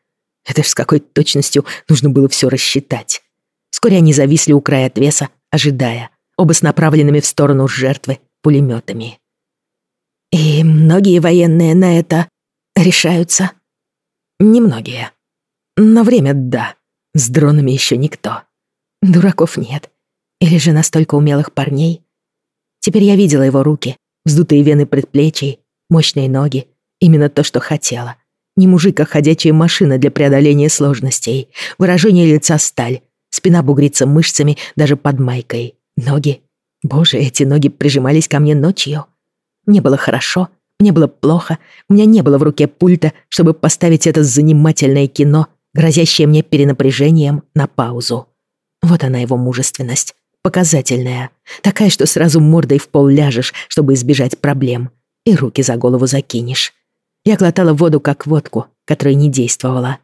Это ж с какой точностью нужно было все рассчитать. Вскоре они зависли у края отвеса, ожидая, оба с направленными в сторону жертвы пулеметами. «И многие военные на это решаются?» «Немногие. На время да. С дронами еще никто. Дураков нет. Или же настолько умелых парней? Теперь я видела его руки, вздутые вены предплечий, мощные ноги. Именно то, что хотела. Не мужик, а ходячая машина для преодоления сложностей. Выражение лица сталь. Спина бугрится мышцами даже под майкой. Ноги. Боже, эти ноги прижимались ко мне ночью. Мне было хорошо, мне было плохо, у меня не было в руке пульта, чтобы поставить это занимательное кино, грозящее мне перенапряжением, на паузу. Вот она его мужественность, показательная, такая, что сразу мордой в пол ляжешь, чтобы избежать проблем, и руки за голову закинешь. Я глотала воду как водку, которая не действовала.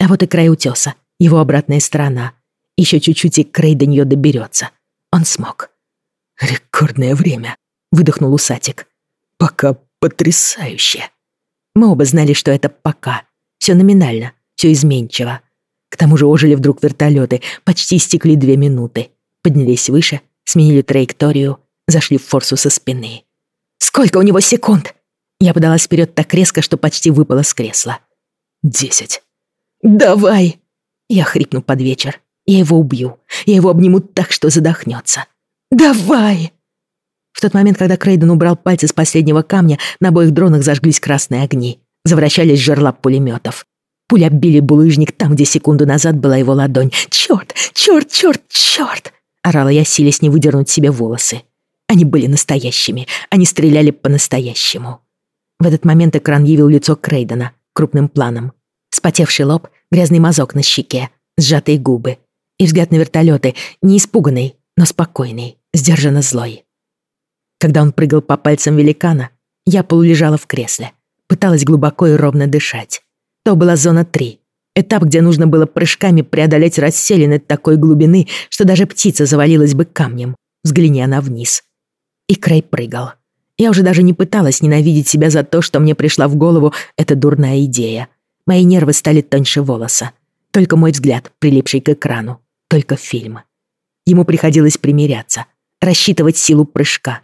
А вот и край утеса, его обратная сторона. Еще чуть-чуть и Крей до нее доберется. Он смог. «Рекордное время», — выдохнул усатик. «Пока потрясающе». Мы оба знали, что это «пока». Все номинально, все изменчиво. К тому же ожили вдруг вертолеты, почти истекли две минуты. Поднялись выше, сменили траекторию, зашли в форсу со спины. «Сколько у него секунд?» Я подалась вперед так резко, что почти выпала с кресла. «Десять». «Давай!» Я хрипну под вечер. Я его убью. Я его обниму так, что задохнется. «Давай!» В тот момент, когда Крейден убрал пальцы с последнего камня, на обоих дронах зажглись красные огни. Завращались жерла пулеметов. Пуля оббили булыжник там, где секунду назад была его ладонь. «Чёрт! Чёрт! Чёрт! Чёрт!» Орала я, силясь не выдернуть себе волосы. Они были настоящими. Они стреляли по-настоящему. В этот момент экран явил лицо Крейдена крупным планом. Спотевший лоб, грязный мазок на щеке, сжатые губы. И взгляд на вертолеты, не испуганный, но спокойный, сдержанно злой. Когда он прыгал по пальцам великана, я полулежала в кресле, пыталась глубоко и ровно дышать. То была зона 3, этап, где нужно было прыжками преодолеть расселины такой глубины, что даже птица завалилась бы камнем, взгляни она вниз. И Крей прыгал. Я уже даже не пыталась ненавидеть себя за то, что мне пришла в голову эта дурная идея. Мои нервы стали тоньше волоса. Только мой взгляд, прилипший к экрану. Только фильм. Ему приходилось примиряться, рассчитывать силу прыжка,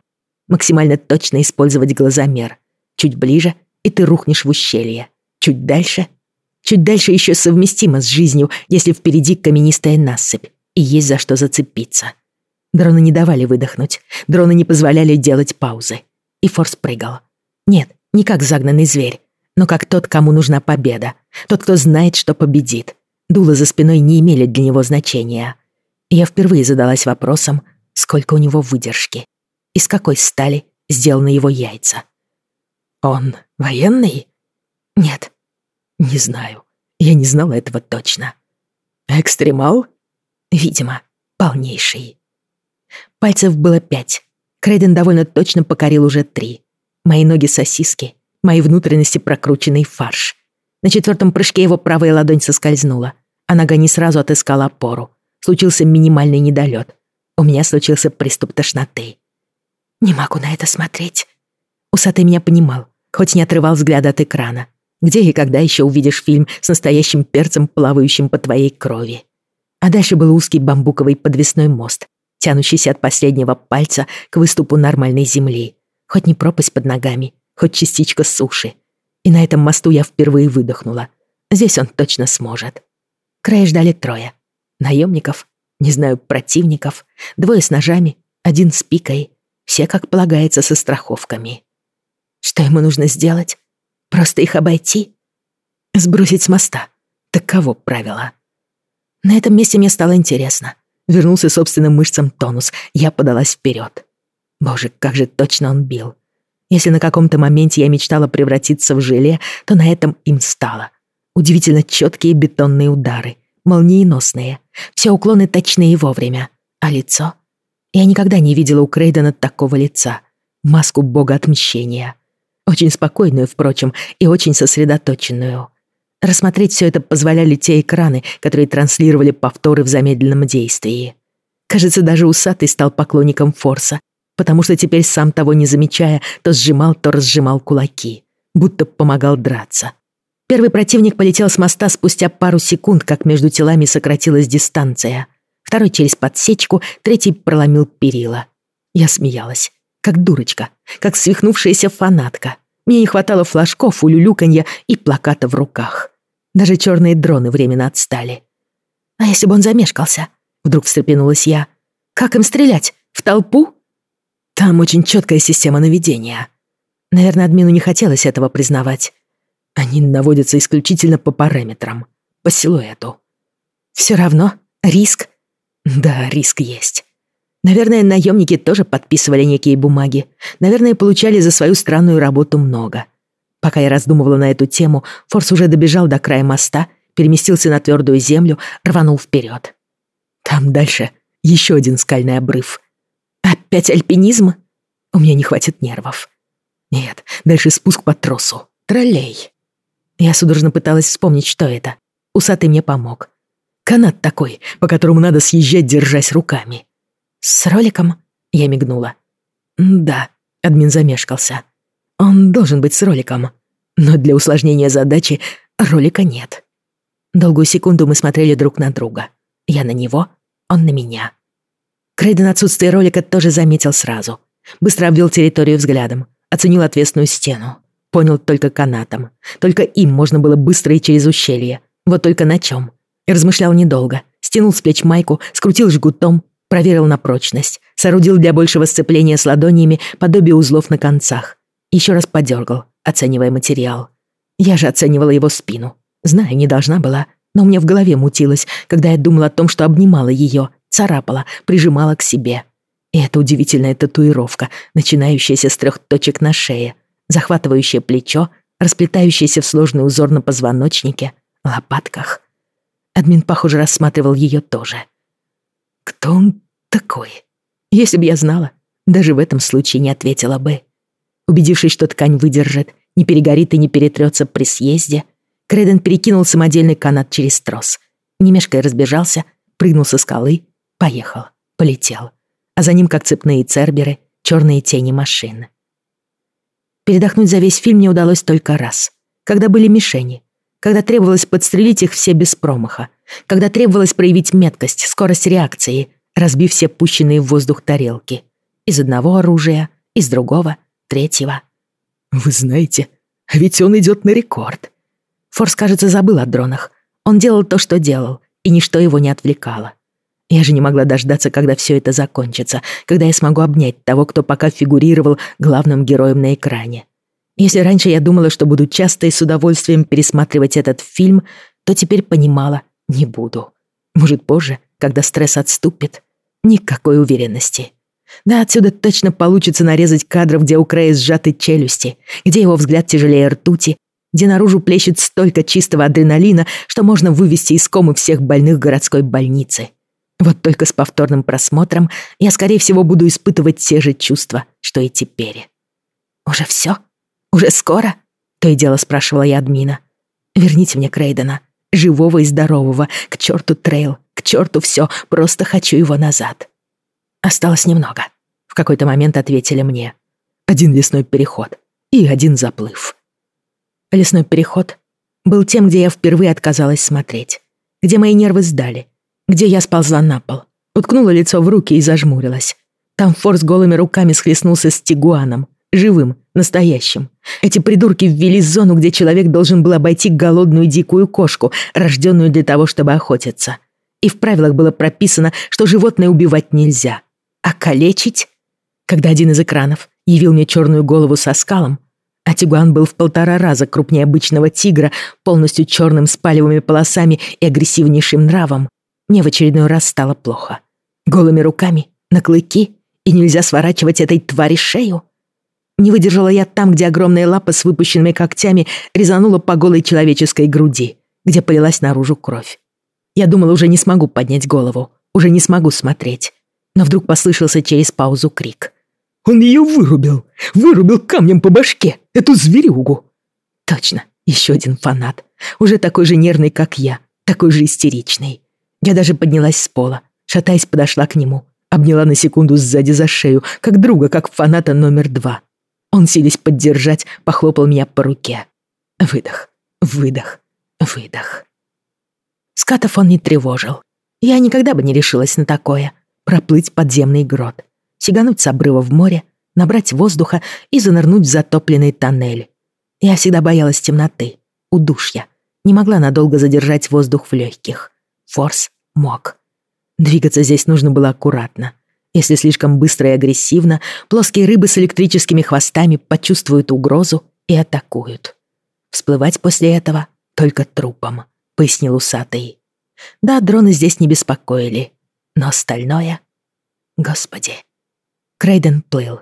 максимально точно использовать глазомер. Чуть ближе, и ты рухнешь в ущелье. Чуть дальше. Чуть дальше еще совместимо с жизнью, если впереди каменистая насыпь, и есть за что зацепиться. Дроны не давали выдохнуть, дроны не позволяли делать паузы и Форс прыгал. Нет, не как загнанный зверь, но как тот, кому нужна победа. Тот, кто знает, что победит. Дулы за спиной не имели для него значения. Я впервые задалась вопросом, сколько у него выдержки. Из какой стали сделаны его яйца. Он военный? Нет, не знаю. Я не знала этого точно. Экстремал? Видимо, полнейший. Пальцев было пять, Крейден довольно точно покорил уже три. Мои ноги сосиски, мои внутренности прокрученный фарш. На четвертом прыжке его правая ладонь соскользнула, а нога не сразу отыскала опору. Случился минимальный недолет. У меня случился приступ тошноты. «Не могу на это смотреть». Усатый меня понимал, хоть не отрывал взгляда от экрана. Где и когда еще увидишь фильм с настоящим перцем, плавающим по твоей крови? А дальше был узкий бамбуковый подвесной мост, тянущийся от последнего пальца к выступу нормальной земли. Хоть не пропасть под ногами, хоть частичка суши. И на этом мосту я впервые выдохнула. Здесь он точно сможет. Края ждали трое. Наемников, не знаю, противников, двое с ножами, один с пикой. Все, как полагается, со страховками. Что ему нужно сделать? Просто их обойти? Сбросить с моста. Таково правило. На этом месте мне стало интересно. Вернулся собственным мышцам тонус. Я подалась вперед. Боже, как же точно он бил. Если на каком-то моменте я мечтала превратиться в желе, то на этом им стало. Удивительно четкие бетонные удары, молниеносные. Все уклоны точные и вовремя. А лицо? Я никогда не видела у Крейдена такого лица. Маску бога отмщения. Очень спокойную, впрочем, и очень сосредоточенную. Рассмотреть все это позволяли те экраны, которые транслировали повторы в замедленном действии. Кажется, даже усатый стал поклонником Форса, потому что теперь сам того не замечая, то сжимал, то разжимал кулаки, будто помогал драться. Первый противник полетел с моста спустя пару секунд, как между телами сократилась дистанция. Второй через подсечку, третий проломил перила. Я смеялась, как дурочка, как свихнувшаяся фанатка. Мне не хватало флажков, улюлюканья и плаката в руках. Даже черные дроны временно отстали. А если бы он замешкался? Вдруг встрепенулась я. Как им стрелять? В толпу? Там очень четкая система наведения. Наверное, админу не хотелось этого признавать. Они наводятся исключительно по параметрам, по силуэту. Все равно риск? Да, риск есть. Наверное, наемники тоже подписывали некие бумаги. Наверное, получали за свою странную работу много. Пока я раздумывала на эту тему, Форс уже добежал до края моста, переместился на твердую землю, рванул вперед. Там дальше еще один скальный обрыв. Опять альпинизм? У меня не хватит нервов. Нет, дальше спуск по тросу. Троллей. Я судорожно пыталась вспомнить, что это. Усатый мне помог. Канат такой, по которому надо съезжать, держась руками. «С роликом?» — я мигнула. «Да», — админ замешкался. «Он должен быть с роликом. Но для усложнения задачи ролика нет». Долгую секунду мы смотрели друг на друга. Я на него, он на меня. Крейден отсутствие ролика тоже заметил сразу. Быстро обвел территорию взглядом, оценил отвесную стену. Понял только канатом. Только им можно было быстро и через ущелье. Вот только на чем. И размышлял недолго. Стянул с плеч майку, скрутил жгутом, проверил на прочность, соорудил для большего сцепления с ладонями подобие узлов на концах. Еще раз подергал, оценивая материал. Я же оценивала его спину. Знаю, не должна была, но у меня в голове мутилось, когда я думала о том, что обнимала ее, царапала, прижимала к себе. И эта удивительная татуировка, начинающаяся с трех точек на шее, захватывающая плечо, расплетающаяся в сложный узор на позвоночнике, лопатках. Админ, похоже, рассматривал ее тоже. Кто он такой? Если бы я знала, даже в этом случае не ответила бы. Убедившись, что ткань выдержит, не перегорит и не перетрется при съезде, Креден перекинул самодельный канат через трос. Не разбежался, прыгнул со скалы, поехал, полетел. А за ним, как цепные церберы, черные тени машин. Передохнуть за весь фильм не удалось только раз, когда были мишени, когда требовалось подстрелить их все без промаха, когда требовалось проявить меткость, скорость реакции, разбив все пущенные в воздух тарелки. Из одного оружия, из другого, третьего. «Вы знаете, ведь он идет на рекорд», Форс, кажется, забыл о дронах. Он делал то, что делал, и ничто его не отвлекало. Я же не могла дождаться, когда все это закончится, когда я смогу обнять того, кто пока фигурировал главным героем на экране. Если раньше я думала, что буду часто и с удовольствием пересматривать этот фильм, то теперь понимала, не буду. Может, позже, когда стресс отступит. Никакой уверенности. Да, отсюда точно получится нарезать кадров, где у Крея сжаты челюсти, где его взгляд тяжелее ртути, где наружу плещет столько чистого адреналина, что можно вывести из комы всех больных городской больницы. Вот только с повторным просмотром я, скорее всего, буду испытывать те же чувства, что и теперь. «Уже все? Уже скоро?» — то и дело спрашивала я админа. «Верните мне Крейдена, живого и здорового, к черту трейл, к черту все, просто хочу его назад». Осталось немного. В какой-то момент ответили мне. Один лесной переход и один заплыв. Лесной переход был тем, где я впервые отказалась смотреть, где мои нервы сдали, где я сползла на пол, уткнула лицо в руки и зажмурилась. Там Форс голыми руками схлестнулся с Тигуаном, живым, настоящим. Эти придурки ввели зону, где человек должен был обойти голодную дикую кошку, рожденную для того, чтобы охотиться. И в правилах было прописано, что животное убивать нельзя. А калечить? Когда один из экранов явил мне черную голову со скалом, а Тигуан был в полтора раза крупнее обычного тигра, полностью черным с палевыми полосами и агрессивнейшим нравом. Мне в очередной раз стало плохо. Голыми руками, на клыки, и нельзя сворачивать этой твари шею. Не выдержала я там, где огромная лапа с выпущенными когтями резанула по голой человеческой груди, где полилась наружу кровь. Я думала, уже не смогу поднять голову, уже не смогу смотреть. Но вдруг послышался через паузу крик. Он ее вырубил. Вырубил камнем по башке. Эту зверюгу. Точно, еще один фанат. Уже такой же нервный, как я. Такой же истеричный. Я даже поднялась с пола. Шатаясь, подошла к нему. Обняла на секунду сзади за шею, как друга, как фаната номер два. Он, силясь поддержать, похлопал меня по руке. Выдох, выдох, выдох. Скатов он не тревожил. Я никогда бы не решилась на такое. Проплыть подземный грот сигануть с обрыва в море, набрать воздуха и занырнуть в затопленный тоннель. Я всегда боялась темноты, удушья, не могла надолго задержать воздух в легких. Форс мог. Двигаться здесь нужно было аккуратно. Если слишком быстро и агрессивно, плоские рыбы с электрическими хвостами почувствуют угрозу и атакуют. Всплывать после этого только трупом, пояснил усатый. Да, дроны здесь не беспокоили, но остальное Господи. Крейден плыл.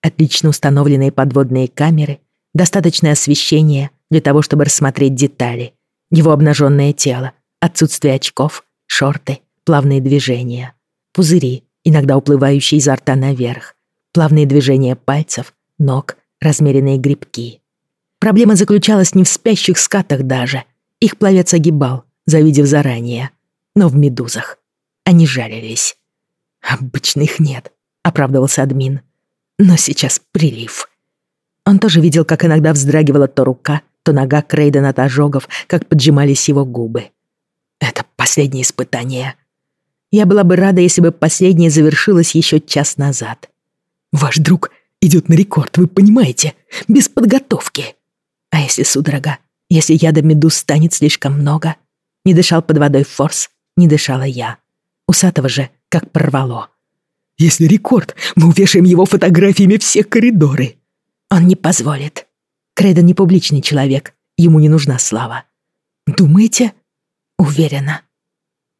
Отлично установленные подводные камеры, достаточное освещение для того, чтобы рассмотреть детали. Его обнаженное тело, отсутствие очков, шорты, плавные движения. Пузыри, иногда уплывающие изо рта наверх. Плавные движения пальцев, ног, размеренные грибки. Проблема заключалась не в спящих скатах даже. Их пловец огибал, завидев заранее. Но в медузах. Они жалились. «Обычно их нет», — оправдывался админ. «Но сейчас прилив». Он тоже видел, как иногда вздрагивала то рука, то нога Крейдена от ожогов, как поджимались его губы. «Это последнее испытание». Я была бы рада, если бы последнее завершилось еще час назад. «Ваш друг идет на рекорд, вы понимаете? Без подготовки». «А если судорога? Если яда медуз станет слишком много?» Не дышал под водой Форс, не дышала я. Усатого же как прорвало. «Если рекорд, мы увешаем его фотографиями все коридоры». «Он не позволит. Кредо не публичный человек, ему не нужна слава». «Думаете?» «Уверена».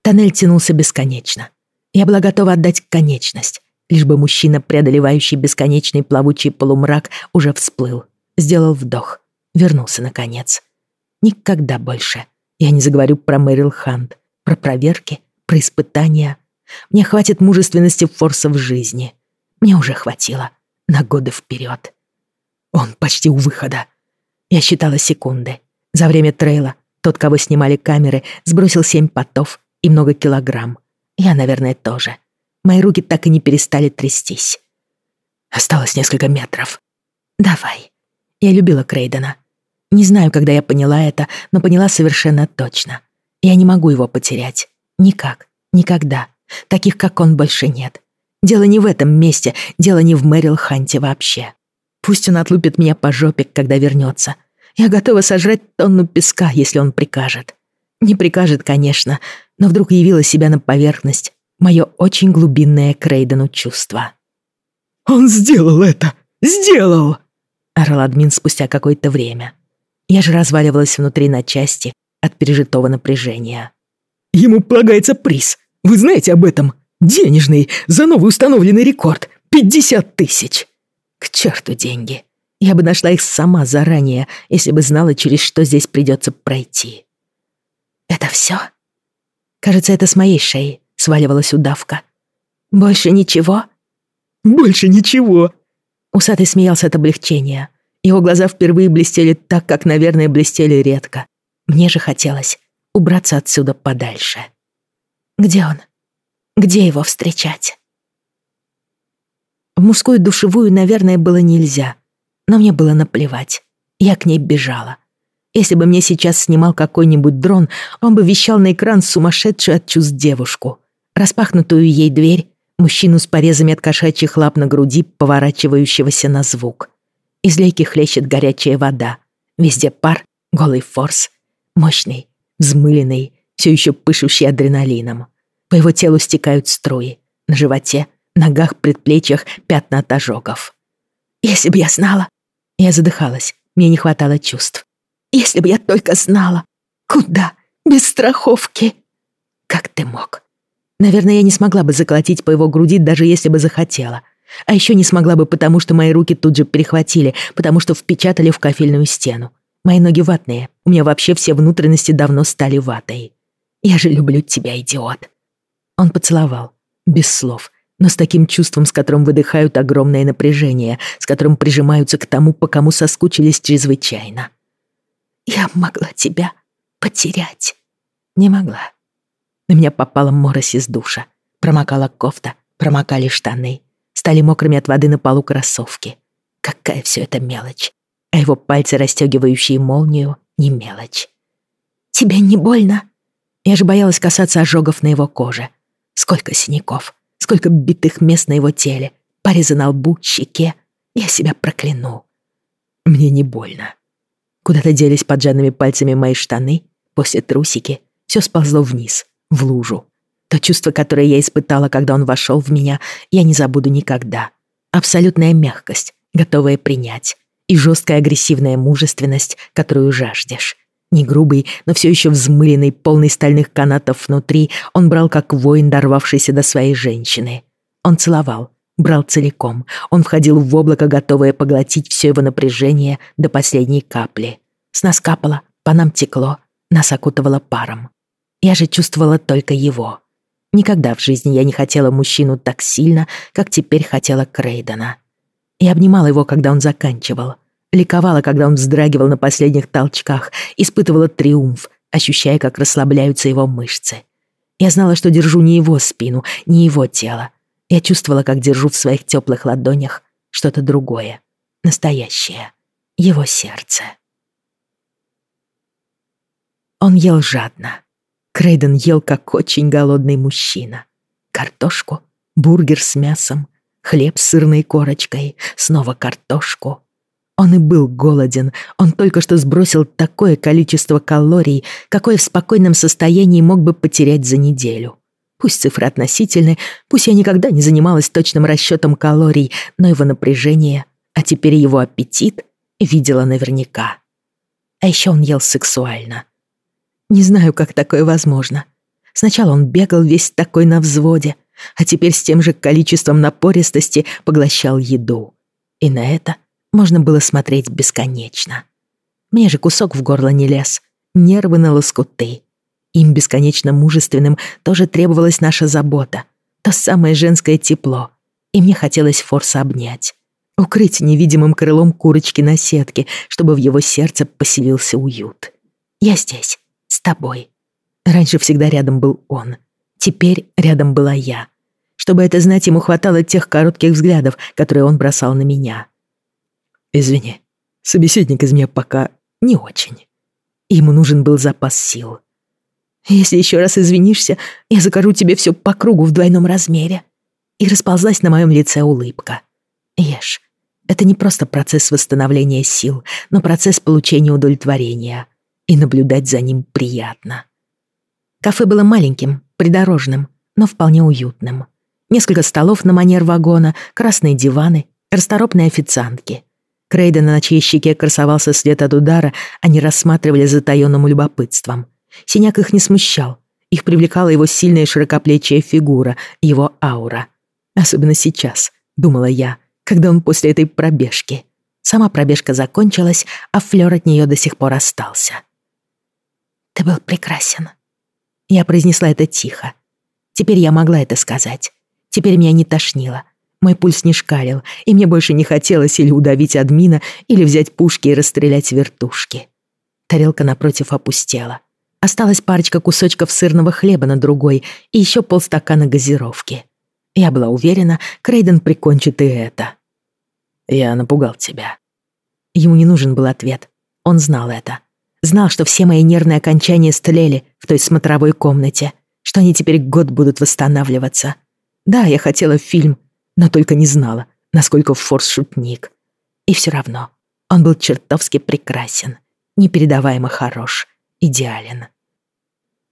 Тоннель тянулся бесконечно. Я была готова отдать конечность, лишь бы мужчина, преодолевающий бесконечный плавучий полумрак, уже всплыл, сделал вдох, вернулся наконец. Никогда больше я не заговорю про Мэрил Хант, про проверки, про испытания. Мне хватит мужественности форса в жизни. Мне уже хватило на годы вперед. Он почти у выхода. Я считала секунды. За время трейла тот, кого снимали камеры, сбросил семь потов и много килограмм. Я, наверное, тоже. Мои руки так и не перестали трястись. Осталось несколько метров. Давай. Я любила Крейдена. Не знаю, когда я поняла это, но поняла совершенно точно. Я не могу его потерять. Никак. Никогда. Таких, как он, больше нет. Дело не в этом месте, дело не в Мэрил Ханте вообще. Пусть он отлупит меня по жопе, когда вернется. Я готова сожрать тонну песка, если он прикажет. Не прикажет, конечно, но вдруг явило себя на поверхность мое очень глубинное Крейдену чувство. «Он сделал это! Сделал!» — орал админ спустя какое-то время. Я же разваливалась внутри на части от пережитого напряжения. Ему полагается приз. Вы знаете об этом? Денежный, за новый установленный рекорд. 50 тысяч. К черту деньги. Я бы нашла их сама заранее, если бы знала, через что здесь придется пройти. Это все? Кажется, это с моей шеи сваливалась удавка. Больше ничего? Больше ничего. Усатый смеялся от облегчения. Его глаза впервые блестели так, как, наверное, блестели редко. Мне же хотелось убраться отсюда подальше. Где он? Где его встречать? В мужскую душевую, наверное, было нельзя, но мне было наплевать. Я к ней бежала. Если бы мне сейчас снимал какой-нибудь дрон, он бы вещал на экран сумасшедшую от чувств девушку. Распахнутую ей дверь, мужчину с порезами от кошачьих лап на груди, поворачивающегося на звук. Из лейки хлещет горячая вода. Везде пар, голый форс. Мощный, взмыленный, все еще пышущий адреналином. По его телу стекают струи. На животе, ногах, предплечьях пятна от ожогов. Если бы я знала... Я задыхалась, мне не хватало чувств. Если бы я только знала. Куда? Без страховки. Как ты мог? Наверное, я не смогла бы заколотить по его груди, даже если бы захотела. А еще не смогла бы, потому что мои руки тут же перехватили, потому что впечатали в кафельную стену. Мои ноги ватные. У меня вообще все внутренности давно стали ватой. Я же люблю тебя, идиот. Он поцеловал. Без слов. Но с таким чувством, с которым выдыхают огромное напряжение, с которым прижимаются к тому, по кому соскучились чрезвычайно. Я могла тебя потерять. Не могла. На меня попала морось из душа. Промокала кофта, промокали штаны. Стали мокрыми от воды на полу кроссовки. Какая все это мелочь а его пальцы, расстегивающие молнию, не мелочь. «Тебе не больно?» Я же боялась касаться ожогов на его коже. Сколько синяков, сколько битых мест на его теле, порезы на лбу, щеке. Я себя прокляну. Мне не больно. Куда-то делись поджатыми пальцами мои штаны, после трусики. Все сползло вниз, в лужу. То чувство, которое я испытала, когда он вошел в меня, я не забуду никогда. Абсолютная мягкость, готовая принять и жесткая агрессивная мужественность, которую жаждешь. Не грубый, но все еще взмыленный, полный стальных канатов внутри, он брал как воин, дорвавшийся до своей женщины. Он целовал, брал целиком. Он входил в облако, готовое поглотить все его напряжение до последней капли. С нас капало, по нам текло, нас окутывало паром. Я же чувствовала только его. Никогда в жизни я не хотела мужчину так сильно, как теперь хотела Крейдена. Я обнимала его, когда он заканчивал. Ликовала, когда он вздрагивал на последних толчках, испытывала триумф, ощущая, как расслабляются его мышцы. Я знала, что держу не его спину, не его тело. Я чувствовала, как держу в своих теплых ладонях что-то другое, настоящее, его сердце. Он ел жадно. Крейден ел, как очень голодный мужчина. Картошку, бургер с мясом, хлеб с сырной корочкой, снова картошку. Он и был голоден, он только что сбросил такое количество калорий, какое в спокойном состоянии мог бы потерять за неделю. Пусть цифры относительны, пусть я никогда не занималась точным расчетом калорий, но его напряжение, а теперь его аппетит, видела наверняка. А еще он ел сексуально. Не знаю, как такое возможно. Сначала он бегал весь такой на взводе, а теперь с тем же количеством напористости поглощал еду. И на это можно было смотреть бесконечно. Мне же кусок в горло не лез, нервы на лоскуты. Им бесконечно мужественным тоже требовалась наша забота, то самое женское тепло, и мне хотелось Форса обнять, укрыть невидимым крылом курочки на сетке, чтобы в его сердце поселился уют. Я здесь, с тобой. Раньше всегда рядом был он, теперь рядом была я. Чтобы это знать, ему хватало тех коротких взглядов, которые он бросал на меня. «Извини, собеседник из меня пока не очень». Ему нужен был запас сил. «Если еще раз извинишься, я закажу тебе все по кругу в двойном размере». И расползлась на моем лице улыбка. «Ешь. Это не просто процесс восстановления сил, но процесс получения удовлетворения. И наблюдать за ним приятно». Кафе было маленьким, придорожным, но вполне уютным. Несколько столов на манер вагона, красные диваны, расторопные официантки. Крейдена, на чьей щеке красовался след от удара, они рассматривали затаённым любопытством. Синяк их не смущал. Их привлекала его сильная широкоплечья фигура, его аура. Особенно сейчас, думала я, когда он после этой пробежки. Сама пробежка закончилась, а флёр от неё до сих пор остался. «Ты был прекрасен». Я произнесла это тихо. Теперь я могла это сказать. Теперь меня не тошнило. Мой пульс не шкалил, и мне больше не хотелось или удавить админа, или взять пушки и расстрелять вертушки. Тарелка напротив опустела. Осталась парочка кусочков сырного хлеба на другой и еще полстакана газировки. Я была уверена, Крейден прикончит и это. «Я напугал тебя». Ему не нужен был ответ. Он знал это. Знал, что все мои нервные окончания стлели в той смотровой комнате, что они теперь год будут восстанавливаться. Да, я хотела фильм, но только не знала, насколько Форс шутник. И все равно он был чертовски прекрасен, непередаваемо хорош, идеален.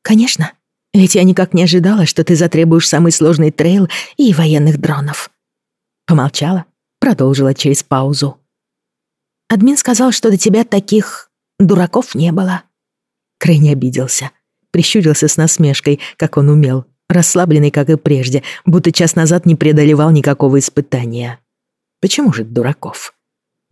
«Конечно, ведь я никак не ожидала, что ты затребуешь самый сложный трейл и военных дронов». Помолчала, продолжила через паузу. «Админ сказал, что до тебя таких дураков не было». Крайне обиделся, прищурился с насмешкой, как он умел, расслабленный, как и прежде, будто час назад не преодолевал никакого испытания. Почему же дураков?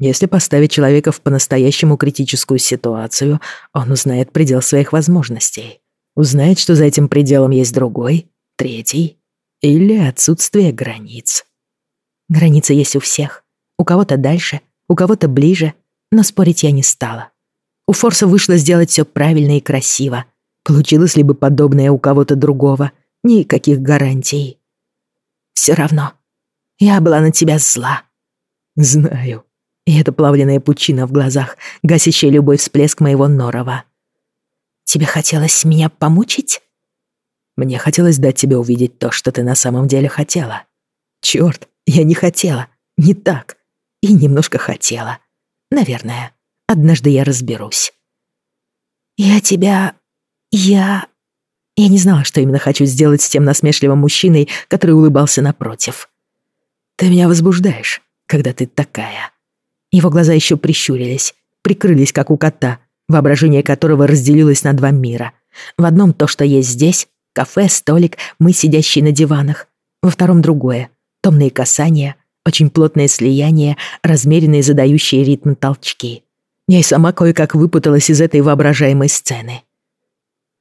Если поставить человека в по-настоящему критическую ситуацию, он узнает предел своих возможностей. Узнает, что за этим пределом есть другой, третий или отсутствие границ. Границы есть у всех. У кого-то дальше, у кого-то ближе, но спорить я не стала. У Форса вышло сделать все правильно и красиво. Получилось ли бы подобное у кого-то другого — Никаких гарантий. Все равно, я была на тебя зла. Знаю. И эта плавленная пучина в глазах, гасящая любой всплеск моего норова. Тебе хотелось меня помучить? Мне хотелось дать тебе увидеть то, что ты на самом деле хотела. Чёрт, я не хотела. Не так. И немножко хотела. Наверное. Однажды я разберусь. Я тебя... Я... Я не знала, что именно хочу сделать с тем насмешливым мужчиной, который улыбался напротив. «Ты меня возбуждаешь, когда ты такая». Его глаза еще прищурились, прикрылись, как у кота, воображение которого разделилось на два мира. В одном то, что есть здесь, кафе, столик, мы, сидящие на диванах. Во втором другое, Томные касания, очень плотное слияние, размеренные задающие ритм толчки. Я и сама кое-как выпуталась из этой воображаемой сцены.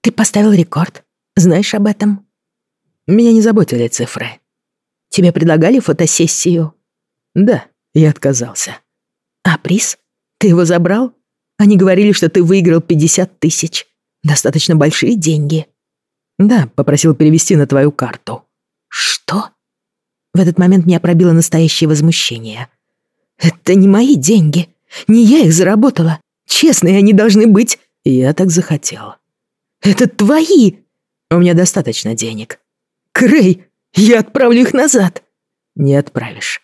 «Ты поставил рекорд? Знаешь об этом?» Меня не заботили цифры. Тебе предлагали фотосессию? Да, я отказался. А приз? Ты его забрал? Они говорили, что ты выиграл 50 тысяч. Достаточно большие деньги. Да, попросил перевести на твою карту. Что? В этот момент меня пробило настоящее возмущение. Это не мои деньги. Не я их заработала. Честные они должны быть. Я так захотел. Это твои. У меня достаточно денег. Крей, я отправлю их назад. Не отправишь.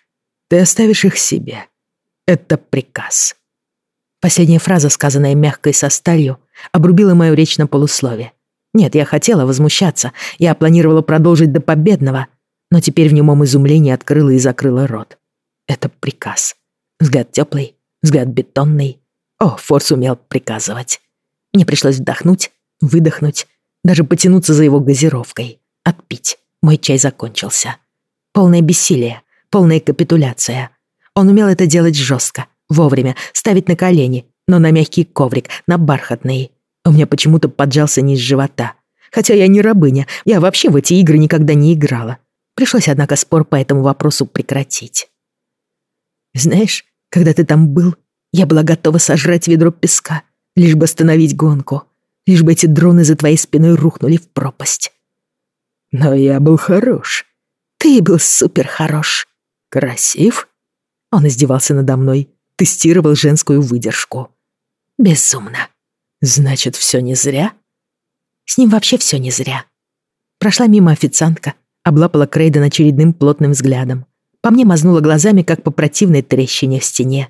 Ты оставишь их себе. Это приказ. Последняя фраза, сказанная мягкой со сталью, обрубила мою речь на полуслове. Нет, я хотела возмущаться, я планировала продолжить до победного, но теперь в немом изумлении открыла и закрыла рот. Это приказ. Взгляд теплый, взгляд бетонный. О, Форс умел приказывать. Мне пришлось вдохнуть, выдохнуть, даже потянуться за его газировкой, отпить. Мой чай закончился. Полное бессилие, полная капитуляция. Он умел это делать жестко, вовремя, ставить на колени, но на мягкий коврик, на бархатный. У меня почему-то поджался низ живота. Хотя я не рабыня, я вообще в эти игры никогда не играла. Пришлось, однако, спор по этому вопросу прекратить. Знаешь, когда ты там был, я была готова сожрать ведро песка, лишь бы остановить гонку, лишь бы эти дроны за твоей спиной рухнули в пропасть. Но я был хорош. Ты был супер хорош. Красив? Он издевался надо мной, тестировал женскую выдержку. Безумно. Значит, все не зря? С ним вообще все не зря. Прошла мимо официантка, облапала Крейден очередным плотным взглядом. По мне мазнула глазами, как по противной трещине в стене.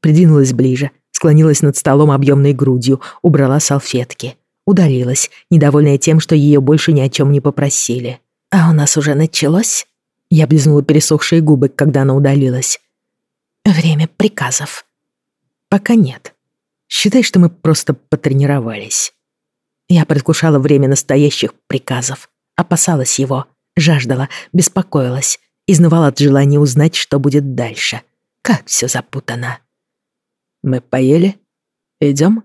Придвинулась ближе, склонилась над столом объемной грудью, убрала салфетки удалилась, недовольная тем, что ее больше ни о чем не попросили. «А у нас уже началось?» Я облизнула пересохшие губы, когда она удалилась. «Время приказов». «Пока нет. Считай, что мы просто потренировались». Я предвкушала время настоящих приказов, опасалась его, жаждала, беспокоилась, изнывала от желания узнать, что будет дальше. Как все запутано. «Мы поели? Идем?»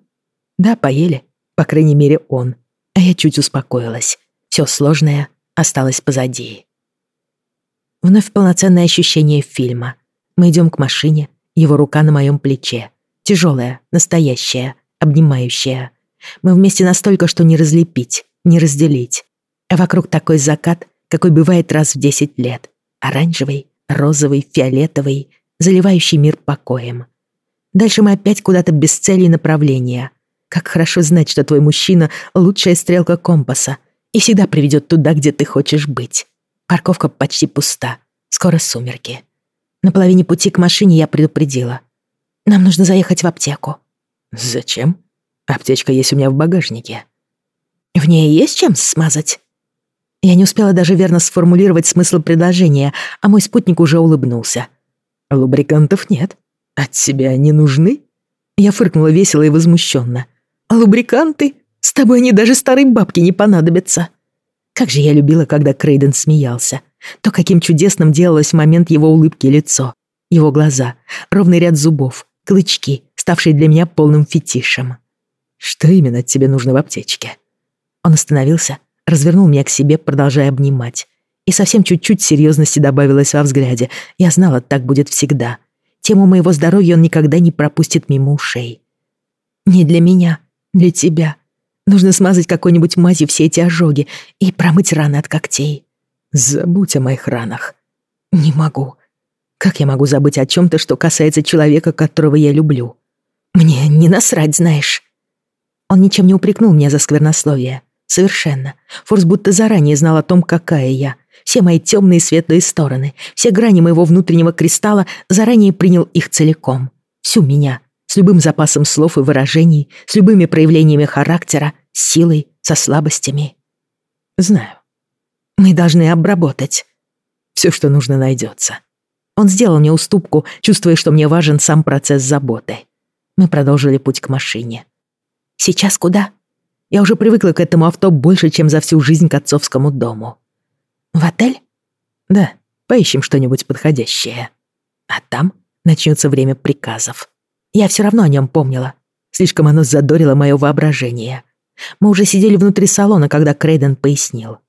«Да, поели. По крайней мере, он. А я чуть успокоилась. Все сложное осталось позади. Вновь полноценное ощущение фильма. Мы идем к машине, его рука на моем плече. Тяжелая, настоящая, обнимающая. Мы вместе настолько, что не разлепить, не разделить. А вокруг такой закат, какой бывает раз в десять лет. Оранжевый, розовый, фиолетовый, заливающий мир покоем. Дальше мы опять куда-то без цели и направления. Как хорошо знать, что твой мужчина — лучшая стрелка компаса и всегда приведет туда, где ты хочешь быть. Парковка почти пуста. Скоро сумерки. На половине пути к машине я предупредила. Нам нужно заехать в аптеку. Зачем? Аптечка есть у меня в багажнике. В ней есть чем смазать? Я не успела даже верно сформулировать смысл предложения, а мой спутник уже улыбнулся. Лубрикантов нет. От себя они нужны? Я фыркнула весело и возмущенно. А лубриканты? С тобой они даже старой бабке не понадобятся. Как же я любила, когда Крейден смеялся. То, каким чудесным делалось в момент его улыбки лицо. Его глаза, ровный ряд зубов, клычки, ставшие для меня полным фетишем. Что именно тебе нужно в аптечке? Он остановился, развернул меня к себе, продолжая обнимать. И совсем чуть-чуть серьезности добавилось во взгляде. Я знала, так будет всегда. Тему моего здоровья он никогда не пропустит мимо ушей. Не для меня, для тебя. Нужно смазать какой-нибудь мазью все эти ожоги и промыть раны от когтей. Забудь о моих ранах. Не могу. Как я могу забыть о чем-то, что касается человека, которого я люблю? Мне не насрать, знаешь. Он ничем не упрекнул меня за сквернословие. Совершенно. Форс будто заранее знал о том, какая я. Все мои темные и светлые стороны, все грани моего внутреннего кристалла заранее принял их целиком. Всю меня, с любым запасом слов и выражений, с любыми проявлениями характера, силой, со слабостями. Знаю. Мы должны обработать. Все, что нужно, найдется. Он сделал мне уступку, чувствуя, что мне важен сам процесс заботы. Мы продолжили путь к машине. Сейчас куда? Я уже привыкла к этому авто больше, чем за всю жизнь к отцовскому дому. В отель? Да, Поищем что-нибудь подходящее. А там начнется время приказов. Я все равно о нем помнила. Слишком оно задорило мое воображение. Мы уже сидели внутри салона, когда Крейден пояснил.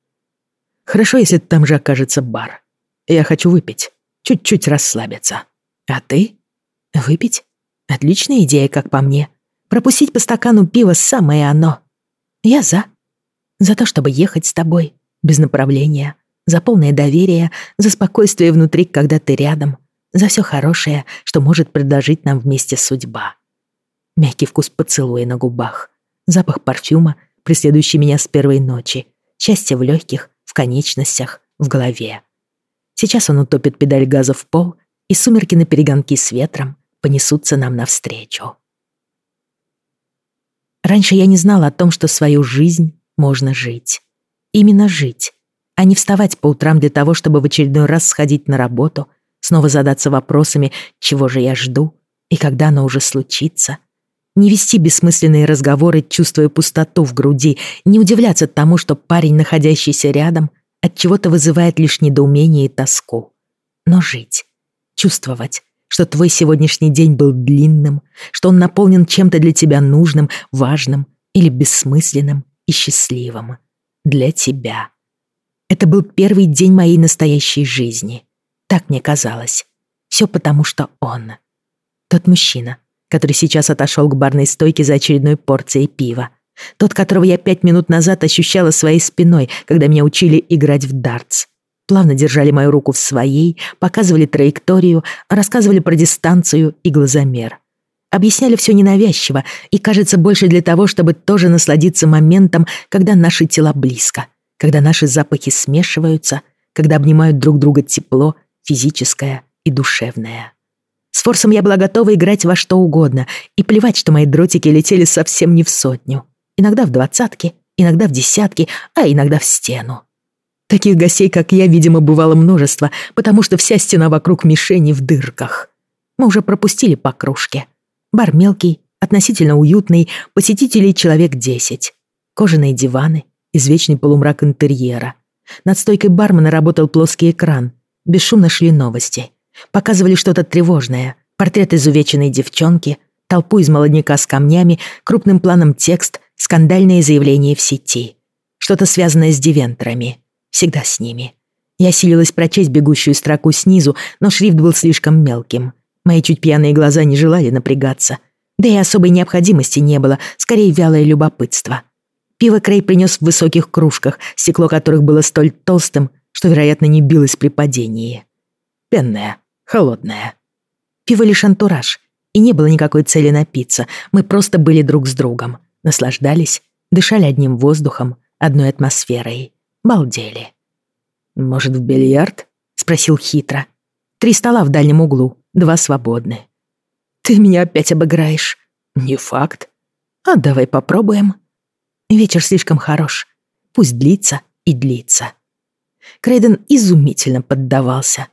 Хорошо, если там же окажется бар. Я хочу выпить, чуть-чуть расслабиться. А ты? Выпить? Отличная идея, как по мне. Пропустить по стакану пива самое оно. Я за. За то, чтобы ехать с тобой, без направления, за полное доверие, за спокойствие внутри, когда ты рядом, за все хорошее, что может предложить нам вместе судьба. Мягкий вкус поцелуя на губах, запах парфюма, преследующий меня с первой ночи, счастье в легких, в конечностях, в голове. Сейчас он утопит педаль газа в пол, и сумерки на перегонки с ветром понесутся нам навстречу. Раньше я не знала о том, что свою жизнь можно жить. Именно жить, а не вставать по утрам для того, чтобы в очередной раз сходить на работу, снова задаться вопросами, чего же я жду и когда оно уже случится. Не вести бессмысленные разговоры, чувствуя пустоту в груди, не удивляться тому, что парень, находящийся рядом, от чего-то вызывает лишь недоумение и тоску. Но жить, чувствовать, что твой сегодняшний день был длинным, что он наполнен чем-то для тебя нужным, важным или бессмысленным и счастливым. Для тебя. Это был первый день моей настоящей жизни. Так мне казалось. Все потому, что он. Тот мужчина, который сейчас отошел к барной стойке за очередной порцией пива. Тот, которого я пять минут назад ощущала своей спиной, когда меня учили играть в дартс. Плавно держали мою руку в своей, показывали траекторию, рассказывали про дистанцию и глазомер. Объясняли все ненавязчиво и, кажется, больше для того, чтобы тоже насладиться моментом, когда наши тела близко, когда наши запахи смешиваются, когда обнимают друг друга тепло, физическое и душевное. С Форсом я была готова играть во что угодно, и плевать, что мои дротики летели совсем не в сотню. Иногда в двадцатки, иногда в десятки, а иногда в стену. Таких гостей, как я, видимо, бывало множество, потому что вся стена вокруг мишени в дырках. Мы уже пропустили по кружке. Бар мелкий, относительно уютный, посетителей человек десять. Кожаные диваны, извечный полумрак интерьера. Над стойкой бармена работал плоский экран. Бесшумно шли новости. Показывали что-то тревожное. Портрет изувеченной девчонки, толпу из молодняка с камнями, крупным планом текст, скандальные заявления в сети. Что-то связанное с девентрами всегда с ними. Я силилась прочесть бегущую строку снизу, но шрифт был слишком мелким. Мои чуть пьяные глаза не желали напрягаться. Да и особой необходимости не было, скорее вялое любопытство. Пиво Крей принес в высоких кружках, стекло которых было столь толстым, что, вероятно, не билось при падении. Пенное, холодное. Пиво лишь антураж, и не было никакой цели напиться. Мы просто были друг с другом, наслаждались, дышали одним воздухом, одной атмосферой. Балдели. «Может, в бильярд?» — спросил хитро. «Три стола в дальнем углу, два свободны». «Ты меня опять обыграешь». «Не факт». «А давай попробуем». Вечер слишком хорош. Пусть длится и длится. Крейден изумительно поддавался.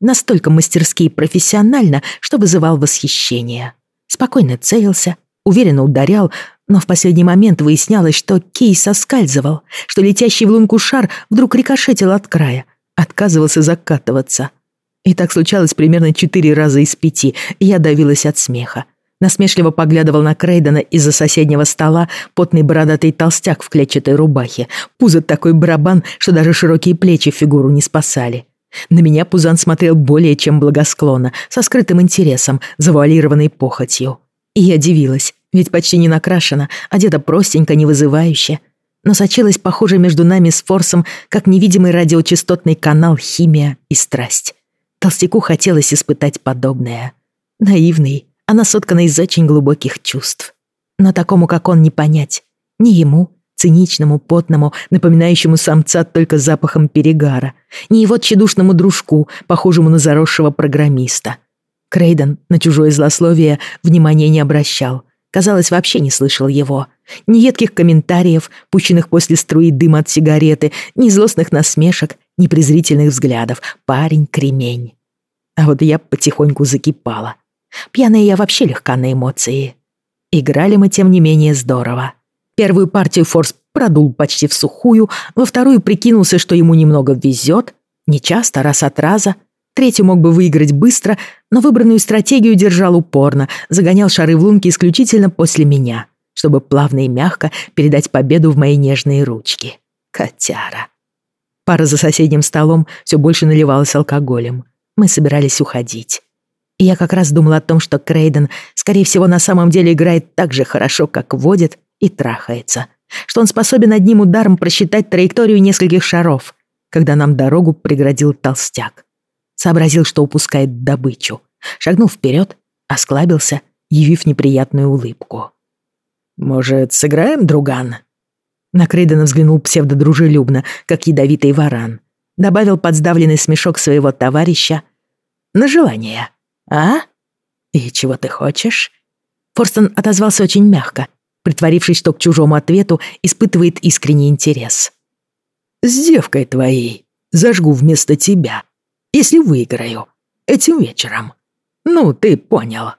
Настолько мастерски и профессионально, что вызывал восхищение. Спокойно целился, уверенно ударял, но в последний момент выяснялось, что Кей соскальзывал, что летящий в лунку шар вдруг рикошетил от края, отказывался закатываться. И так случалось примерно четыре раза из пяти, я давилась от смеха. Насмешливо поглядывал на Крейдена из-за соседнего стола потный бородатый толстяк в клетчатой рубахе. Пузо такой барабан, что даже широкие плечи фигуру не спасали. На меня Пузан смотрел более чем благосклонно, со скрытым интересом, завуалированной похотью. И я дивилась, ведь почти не накрашена, одета простенько, не вызывающе. Но сочилась, похоже, между нами с Форсом, как невидимый радиочастотный канал химия и страсть. Толстяку хотелось испытать подобное. Наивный, она соткана из очень глубоких чувств. Но такому, как он, не понять. Ни ему, циничному, потному, напоминающему самца только запахом перегара, ни его тщедушному дружку, похожему на заросшего программиста. Крейден на чужое злословие внимания не обращал, казалось, вообще не слышал его. Ни едких комментариев, пущенных после струи дыма от сигареты, ни злостных насмешек, ни презрительных взглядов. Парень-кремень. А вот я потихоньку закипала. Пьяная я вообще легка на эмоции. Играли мы, тем не менее, здорово. Первую партию Форс продул почти в сухую, во вторую прикинулся, что ему немного везет, Не часто, раз от раза. Третий мог бы выиграть быстро, но выбранную стратегию держал упорно, загонял шары в лунки исключительно после меня, чтобы плавно и мягко передать победу в мои нежные ручки. Котяра. Пара за соседним столом все больше наливалась алкоголем. Мы собирались уходить. Я как раз думал о том, что Крейден, скорее всего, на самом деле играет так же хорошо, как водит и трахается. Что он способен одним ударом просчитать траекторию нескольких шаров, когда нам дорогу преградил толстяк. Сообразил, что упускает добычу. Шагнул вперед, осклабился, явив неприятную улыбку. «Может, сыграем, друган?» На Крейдена взглянул псевдодружелюбно, как ядовитый варан. Добавил подсдавленный смешок своего товарища. «На желание, а? И чего ты хочешь?» Форстон отозвался очень мягко, притворившись, что к чужому ответу испытывает искренний интерес. «С девкой твоей зажгу вместо тебя, если выиграю. Этим вечером. Ну, ты понял».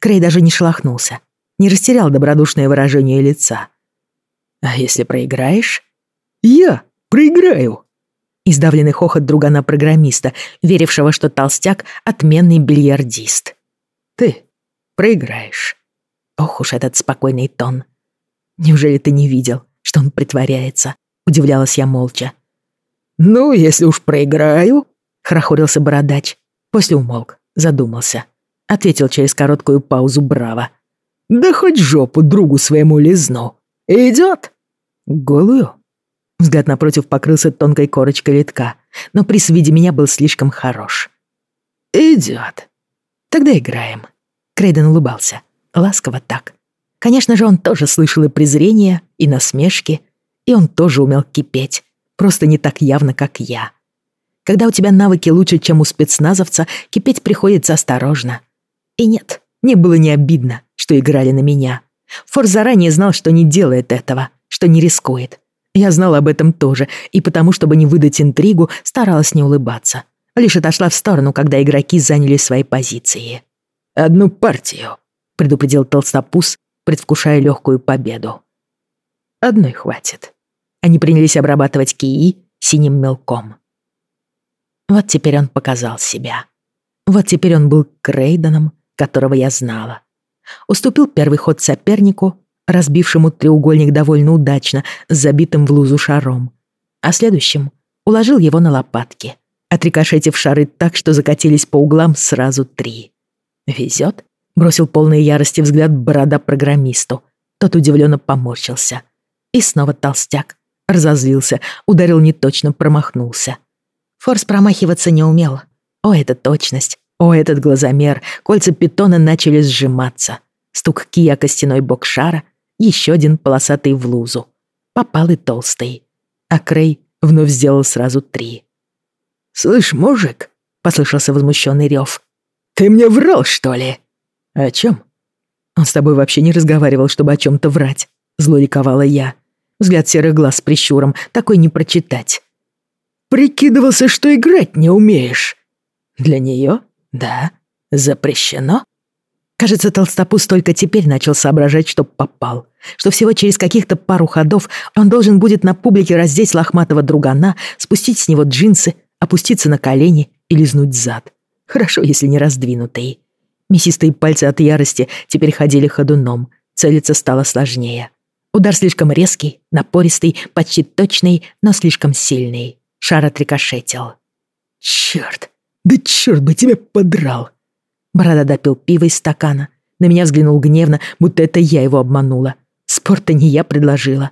Крей даже не шелохнулся, не растерял добродушное выражение лица. А если проиграешь? Я проиграю. Издавленный хохот другана-программиста, верившего, что толстяк — отменный бильярдист. Ты проиграешь. Ох уж этот спокойный тон. Неужели ты не видел, что он притворяется? Удивлялась я молча. «Ну, если уж проиграю», — хорохорился бородач. После умолк, задумался. Ответил через короткую паузу браво. «Да хоть жопу другу своему лизну. «Идет?» «Голую?» Взгляд напротив покрылся тонкой корочкой литка, но при виде меня был слишком хорош. «Идет. Тогда играем». Крейден улыбался. Ласково так. Конечно же, он тоже слышал и презрение, и насмешки, и он тоже умел кипеть, просто не так явно, как я. Когда у тебя навыки лучше, чем у спецназовца, кипеть приходится осторожно. И нет, не было не обидно, что играли на меня. Фор заранее знал, что не делает этого, что не рискует. Я знала об этом тоже, и потому, чтобы не выдать интригу, старалась не улыбаться. Лишь отошла в сторону, когда игроки заняли свои позиции. «Одну партию», — предупредил Толстопус, предвкушая легкую победу. «Одной хватит». Они принялись обрабатывать кии синим мелком. Вот теперь он показал себя. Вот теперь он был Крейденом, которого я знала уступил первый ход сопернику, разбившему треугольник довольно удачно, с забитым в лузу шаром. А следующим уложил его на лопатки, отрикошетив шары так, что закатились по углам сразу три. «Везет?» — бросил полный ярости взгляд борода программисту. Тот удивленно поморщился. И снова толстяк. Разозлился, ударил неточно, промахнулся. Форс промахиваться не умел. О, эта точность! О, этот глазомер! Кольца питона начали сжиматься. Стук кия костяной бок шара, еще один полосатый в лузу. Попал и толстый. А Крей вновь сделал сразу три. «Слышь, мужик!» — послышался возмущенный рев. «Ты мне врал, что ли?» «О чем?» «Он с тобой вообще не разговаривал, чтобы о чем-то врать», — зло я. Взгляд серых глаз с прищуром, такой не прочитать. «Прикидывался, что играть не умеешь». «Для нее? Да. Запрещено?» Кажется, Толстопуз только теперь начал соображать, что попал. Что всего через каких-то пару ходов он должен будет на публике раздеть лохматого другана, спустить с него джинсы, опуститься на колени и лизнуть зад. Хорошо, если не раздвинутый. Мясистые пальцы от ярости теперь ходили ходуном. Целиться стало сложнее. Удар слишком резкий, напористый, почти точный, но слишком сильный. Шар отрикошетил. «Чёрт! Да чёрт бы тебя подрал!» Борода допил пиво из стакана. На меня взглянул гневно, будто это я его обманула. Спорта не я предложила.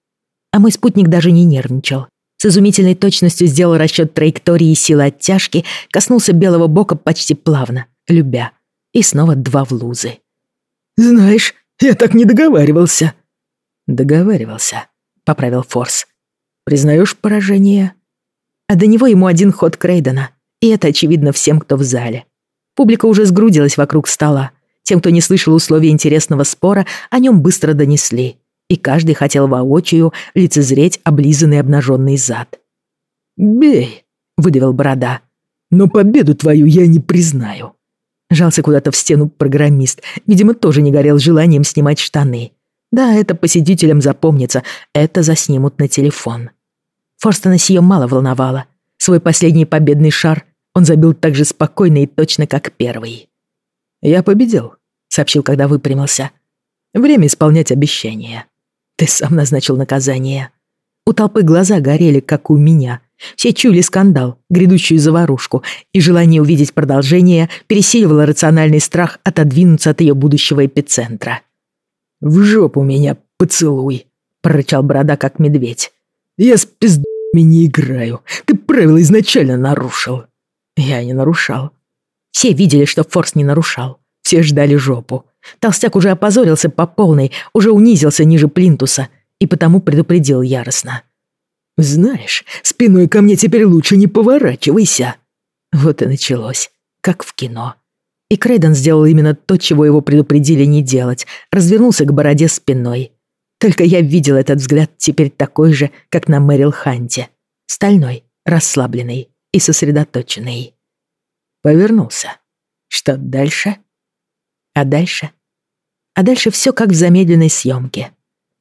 А мой спутник даже не нервничал. С изумительной точностью сделал расчет траектории и силы оттяжки, коснулся белого бока почти плавно, любя. И снова два в лузы. «Знаешь, я так не договаривался». «Договаривался», — поправил Форс. «Признаешь поражение?» А до него ему один ход Крейдена, и это очевидно всем, кто в зале. Публика уже сгрудилась вокруг стола. Тем, кто не слышал условий интересного спора, о нем быстро донесли. И каждый хотел воочию лицезреть облизанный обнаженный зад. «Бей!» — выдавил Борода. «Но победу твою я не признаю». Жался куда-то в стену программист. Видимо, тоже не горел желанием снимать штаны. Да, это посетителям запомнится. Это заснимут на телефон. Форстона сие мало волновало. Свой последний победный шар он забил так же спокойно и точно, как первый. «Я победил», — сообщил, когда выпрямился. «Время исполнять обещания. Ты сам назначил наказание». У толпы глаза горели, как у меня. Все чули скандал, грядущую заварушку, и желание увидеть продолжение пересиливало рациональный страх отодвинуться от ее будущего эпицентра. «В жопу меня поцелуй», — прорычал борода, как медведь. «Я с пиздами не играю. Ты правила изначально нарушил». Я не нарушал. Все видели, что Форс не нарушал. Все ждали жопу. Толстяк уже опозорился по полной, уже унизился ниже плинтуса и потому предупредил яростно. «Знаешь, спиной ко мне теперь лучше не поворачивайся». Вот и началось, как в кино. И Крейден сделал именно то, чего его предупредили не делать, развернулся к бороде спиной. Только я видел этот взгляд теперь такой же, как на Мэрил Ханте. Стальной, расслабленный и сосредоточенный. Повернулся. Что дальше? А дальше? А дальше все как в замедленной съемке.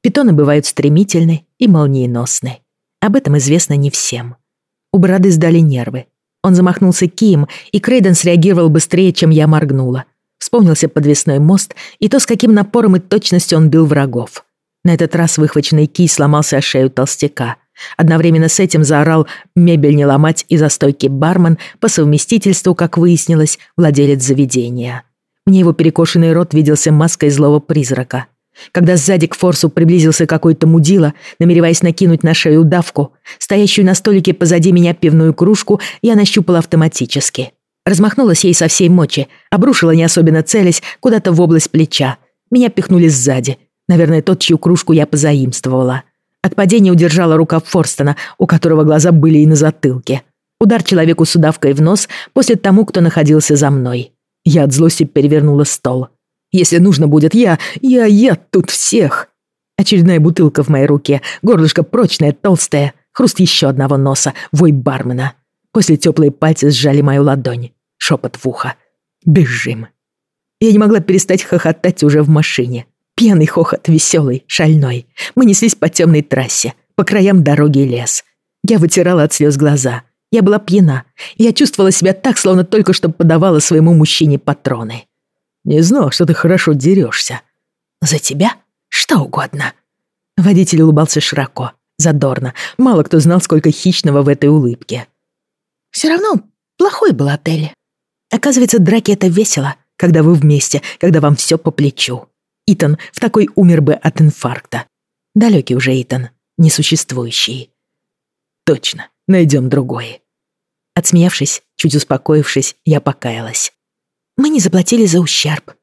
Питоны бывают стремительны и молниеносны. Об этом известно не всем. У бороды сдали нервы. Он замахнулся кием, и Крейден среагировал быстрее, чем я моргнула. Вспомнился подвесной мост и то, с каким напором и точностью он бил врагов. На этот раз выхваченный кий сломался о шею толстяка. Одновременно с этим заорал «мебель не ломать» и за стойки бармен, по совместительству, как выяснилось, владелец заведения. Мне его перекошенный рот виделся маской злого призрака. Когда сзади к Форсу приблизился какой-то мудила, намереваясь накинуть на шею давку, стоящую на столике позади меня пивную кружку я нащупала автоматически. Размахнулась ей со всей мочи, обрушила не особенно целясь куда-то в область плеча. Меня пихнули сзади. Наверное, тот, чью кружку я позаимствовала. От падения удержала рука Форстона, у которого глаза были и на затылке. Удар человеку с удавкой в нос после тому, кто находился за мной. Я от злости перевернула стол. Если нужно будет, я, я, я тут всех. Очередная бутылка в моей руке, горлышко прочное, толстое, хруст еще одного носа, вой бармена. После теплые пальцы сжали мою ладонь, шепот в ухо. Бежим. Я не могла перестать хохотать уже в машине. Пьяный хохот, веселый, шальной. Мы неслись по темной трассе, по краям дороги лес. Я вытирала от слез глаза. Я была пьяна. Я чувствовала себя так, словно только что подавала своему мужчине патроны. Не знал, что ты хорошо дерешься. За тебя? Что угодно. Водитель улыбался широко, задорно. Мало кто знал, сколько хищного в этой улыбке. Все равно плохой был отель. Оказывается, драки — это весело, когда вы вместе, когда вам все по плечу. Итан в такой умер бы от инфаркта. Далекий уже Итан, несуществующий. Точно, найдем другой. Отсмеявшись, чуть успокоившись, я покаялась. Мы не заплатили за ущерб.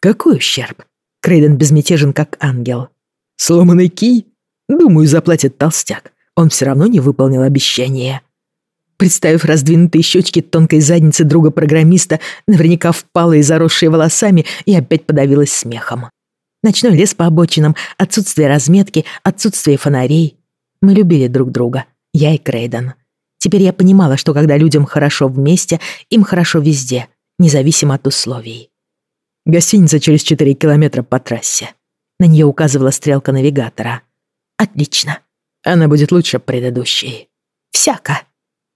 Какой ущерб? Крейден безмятежен, как ангел. Сломанный кий? Думаю, заплатит толстяк. Он все равно не выполнил обещание. Представив раздвинутые щечки тонкой задницы друга-программиста, наверняка впалые и заросшие волосами, и опять подавилась смехом. Ночной лес по обочинам, отсутствие разметки, отсутствие фонарей. Мы любили друг друга, я и Крейден. Теперь я понимала, что когда людям хорошо вместе, им хорошо везде — независимо от условий. Гостиница через 4 километра по трассе. На нее указывала стрелка навигатора. Отлично. Она будет лучше предыдущей. Всяко.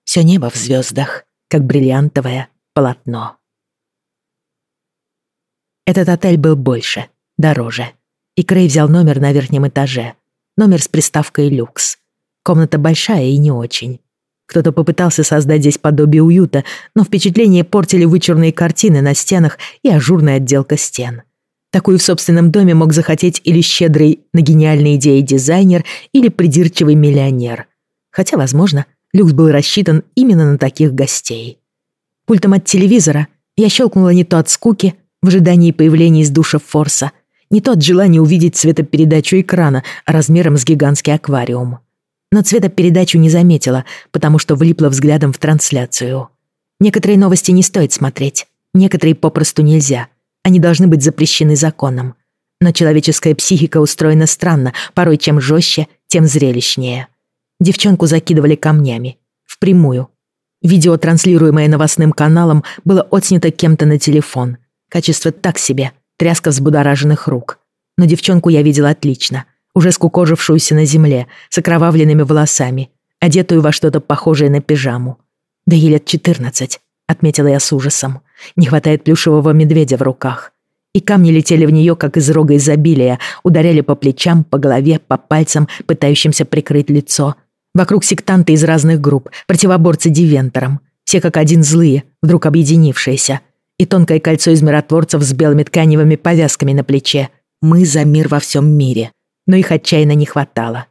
Все небо в звездах, как бриллиантовое полотно. Этот отель был больше, дороже. И Крей взял номер на верхнем этаже. Номер с приставкой «люкс». Комната большая и не очень. Кто-то попытался создать здесь подобие уюта, но впечатление портили вычурные картины на стенах и ажурная отделка стен. Такую в собственном доме мог захотеть или щедрый на гениальные идеи дизайнер, или придирчивый миллионер. Хотя, возможно, люкс был рассчитан именно на таких гостей. Пультом от телевизора я щелкнула не то от скуки, в ожидании появления из душа Форса, не то от желания увидеть цветопередачу экрана размером с гигантский аквариум но цветопередачу не заметила, потому что влипла взглядом в трансляцию. Некоторые новости не стоит смотреть, некоторые попросту нельзя. Они должны быть запрещены законом. Но человеческая психика устроена странно, порой чем жестче, тем зрелищнее. Девчонку закидывали камнями. Впрямую. Видео, транслируемое новостным каналом, было отснято кем-то на телефон. Качество так себе, тряска взбудораженных рук. Но девчонку я видела отлично уже скукожившуюся на земле, с окровавленными волосами, одетую во что-то похожее на пижаму. Да ей лет четырнадцать, отметила я с ужасом. Не хватает плюшевого медведя в руках. И камни летели в нее, как из рога изобилия, ударяли по плечам, по голове, по пальцам, пытающимся прикрыть лицо. Вокруг сектанты из разных групп, противоборцы дивенторам. Все как один злые, вдруг объединившиеся. И тонкое кольцо из миротворцев с белыми тканевыми повязками на плече. Мы за мир во всем мире. Но их отчаянно не хватало.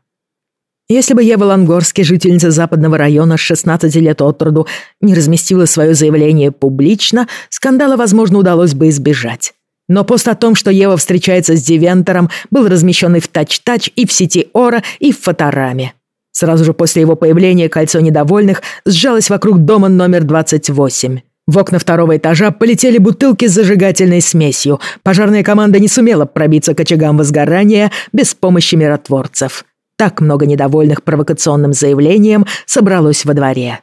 Если бы Ева Лангорски, жительница западного района с 16 лет от роду, не разместила свое заявление публично, скандала, возможно, удалось бы избежать. Но пост о том, что Ева встречается с Дивентором, был размещен и в Тач-Тач, и в сети Ора, и в Фотораме. Сразу же после его появления кольцо недовольных сжалось вокруг дома номер 28. В окна второго этажа полетели бутылки с зажигательной смесью. Пожарная команда не сумела пробиться к очагам возгорания без помощи миротворцев так много недовольных провокационным заявлением собралось во дворе.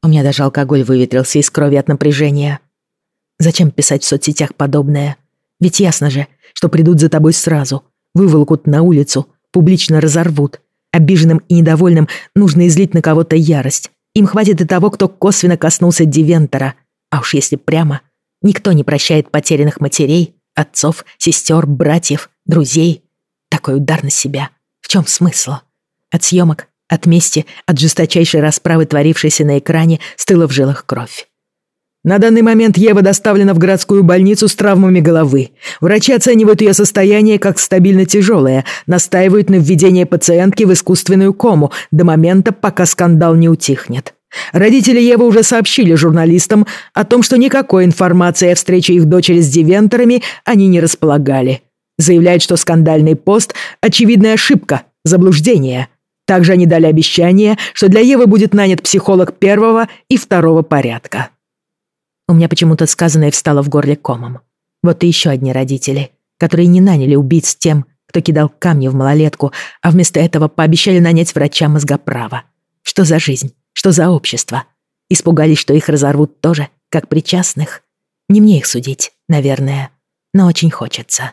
У меня даже алкоголь выветрился из крови от напряжения. Зачем писать в соцсетях подобное? Ведь ясно же, что придут за тобой сразу, выволокут на улицу, публично разорвут. Обиженным и недовольным нужно излить на кого-то ярость. Им хватит и того, кто косвенно коснулся Дивентора. А уж если прямо, никто не прощает потерянных матерей, отцов, сестер, братьев, друзей. Такой удар на себя в чем смысл? От съемок, от мести, от жесточайшей расправы, творившейся на экране, стыла в жилах кровь. На данный момент Ева доставлена в городскую больницу с травмами головы. Врачи оценивают ее состояние как стабильно тяжелое, настаивают на введении пациентки в искусственную кому до момента, пока скандал не утихнет. Родители Евы уже сообщили журналистам о том, что никакой информации о встрече их дочери с девенторами они не располагали. Заявляет, что скандальный пост – очевидная ошибка, заблуждение. Также они дали обещание, что для Евы будет нанят психолог первого и второго порядка. У меня почему-то сказанное встало в горле комом. Вот и еще одни родители, которые не наняли убийц тем, кто кидал камни в малолетку, а вместо этого пообещали нанять врача мозгоправа. Что за жизнь? Что за общество? Испугались, что их разорвут тоже, как причастных? Не мне их судить, наверное, но очень хочется.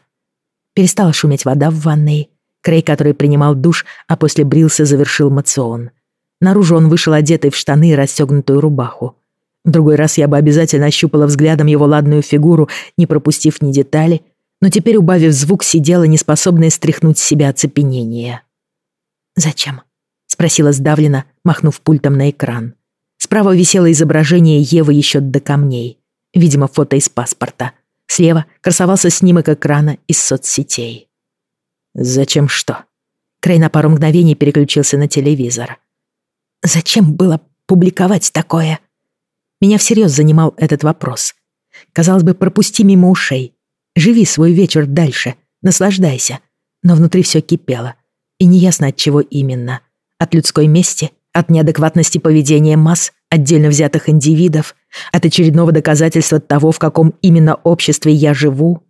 Перестала шуметь вода в ванной. Крей, который принимал душ, а после брился, завершил мацион. Наружу он вышел одетый в штаны и расстегнутую рубаху. В другой раз я бы обязательно ощупала взглядом его ладную фигуру, не пропустив ни детали, но теперь, убавив звук, сидела, неспособная стряхнуть с себя оцепенение. «Зачем?» — спросила сдавленно, махнув пультом на экран. Справа висело изображение Евы еще до камней. Видимо, фото из паспорта. Слева красовался снимок экрана из соцсетей. «Зачем что?» Крей на пару мгновений переключился на телевизор. «Зачем было публиковать такое?» Меня всерьез занимал этот вопрос. Казалось бы, пропусти мимо ушей. Живи свой вечер дальше, наслаждайся. Но внутри все кипело. И неясно от чего именно. От людской мести, от неадекватности поведения масс, отдельно взятых индивидов, от очередного доказательства того, в каком именно обществе я живу.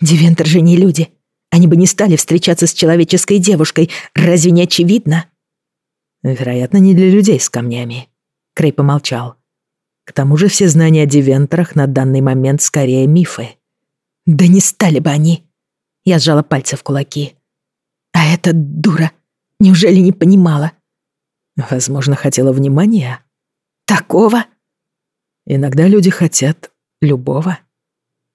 Дивентер же не люди. Они бы не стали встречаться с человеческой девушкой. Разве не очевидно? Вероятно, не для людей с камнями. Крей помолчал. К тому же все знания о дивентерах на данный момент скорее мифы. Да не стали бы они. Я сжала пальцы в кулаки. А эта дура неужели не понимала? Возможно, хотела внимания. Такого? Иногда люди хотят любого.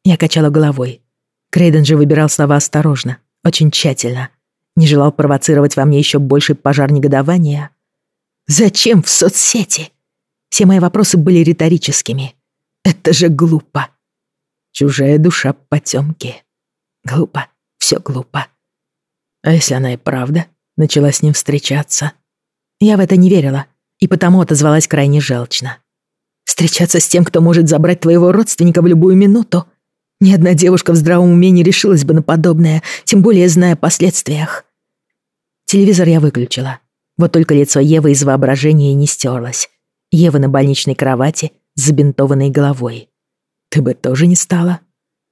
Я качала головой. Крейден же выбирал слова осторожно, очень тщательно. Не желал провоцировать во мне еще больший пожар негодования. «Зачем в соцсети?» Все мои вопросы были риторическими. «Это же глупо!» Чужая душа потемки. Глупо, все глупо. А если она и правда начала с ним встречаться? Я в это не верила, и потому отозвалась крайне желчно. Встречаться с тем, кто может забрать твоего родственника в любую минуту? Ни одна девушка в здравом уме не решилась бы на подобное, тем более зная о последствиях. Телевизор я выключила. Вот только лицо Евы из воображения не стерлось. Ева на больничной кровати с забинтованной головой. Ты бы тоже не стала?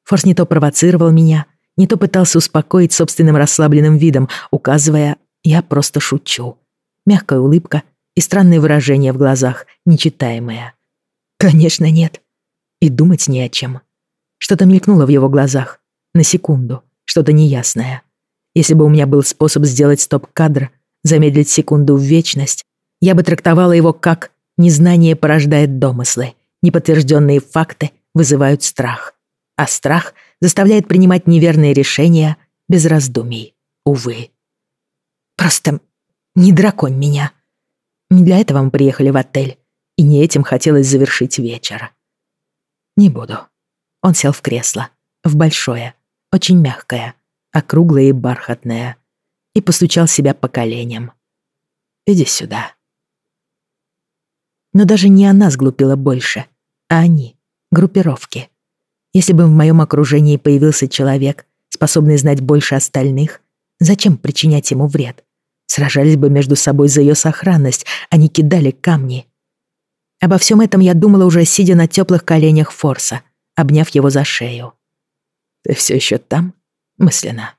Форс не то провоцировал меня, не то пытался успокоить собственным расслабленным видом, указывая «я просто шучу». Мягкая улыбка и странное выражение в глазах, нечитаемое. Конечно, нет. И думать не о чем. Что-то мелькнуло в его глазах. На секунду. Что-то неясное. Если бы у меня был способ сделать стоп-кадр, замедлить секунду в вечность, я бы трактовала его как Незнание порождает домыслы, неподтвержденные факты вызывают страх, а страх заставляет принимать неверные решения без раздумий, увы. Просто не драконь меня. Не для этого мы приехали в отель, и не этим хотелось завершить вечер. Не буду. Он сел в кресло, в большое, очень мягкое, округлое и бархатное, и постучал себя по коленям. «Иди сюда». Но даже не она сглупила больше, а они, группировки. Если бы в моем окружении появился человек, способный знать больше остальных, зачем причинять ему вред? Сражались бы между собой за ее сохранность, а не кидали камни. Обо всем этом я думала уже сидя на теплых коленях Форса, обняв его за шею. «Ты все еще там?» мысленно.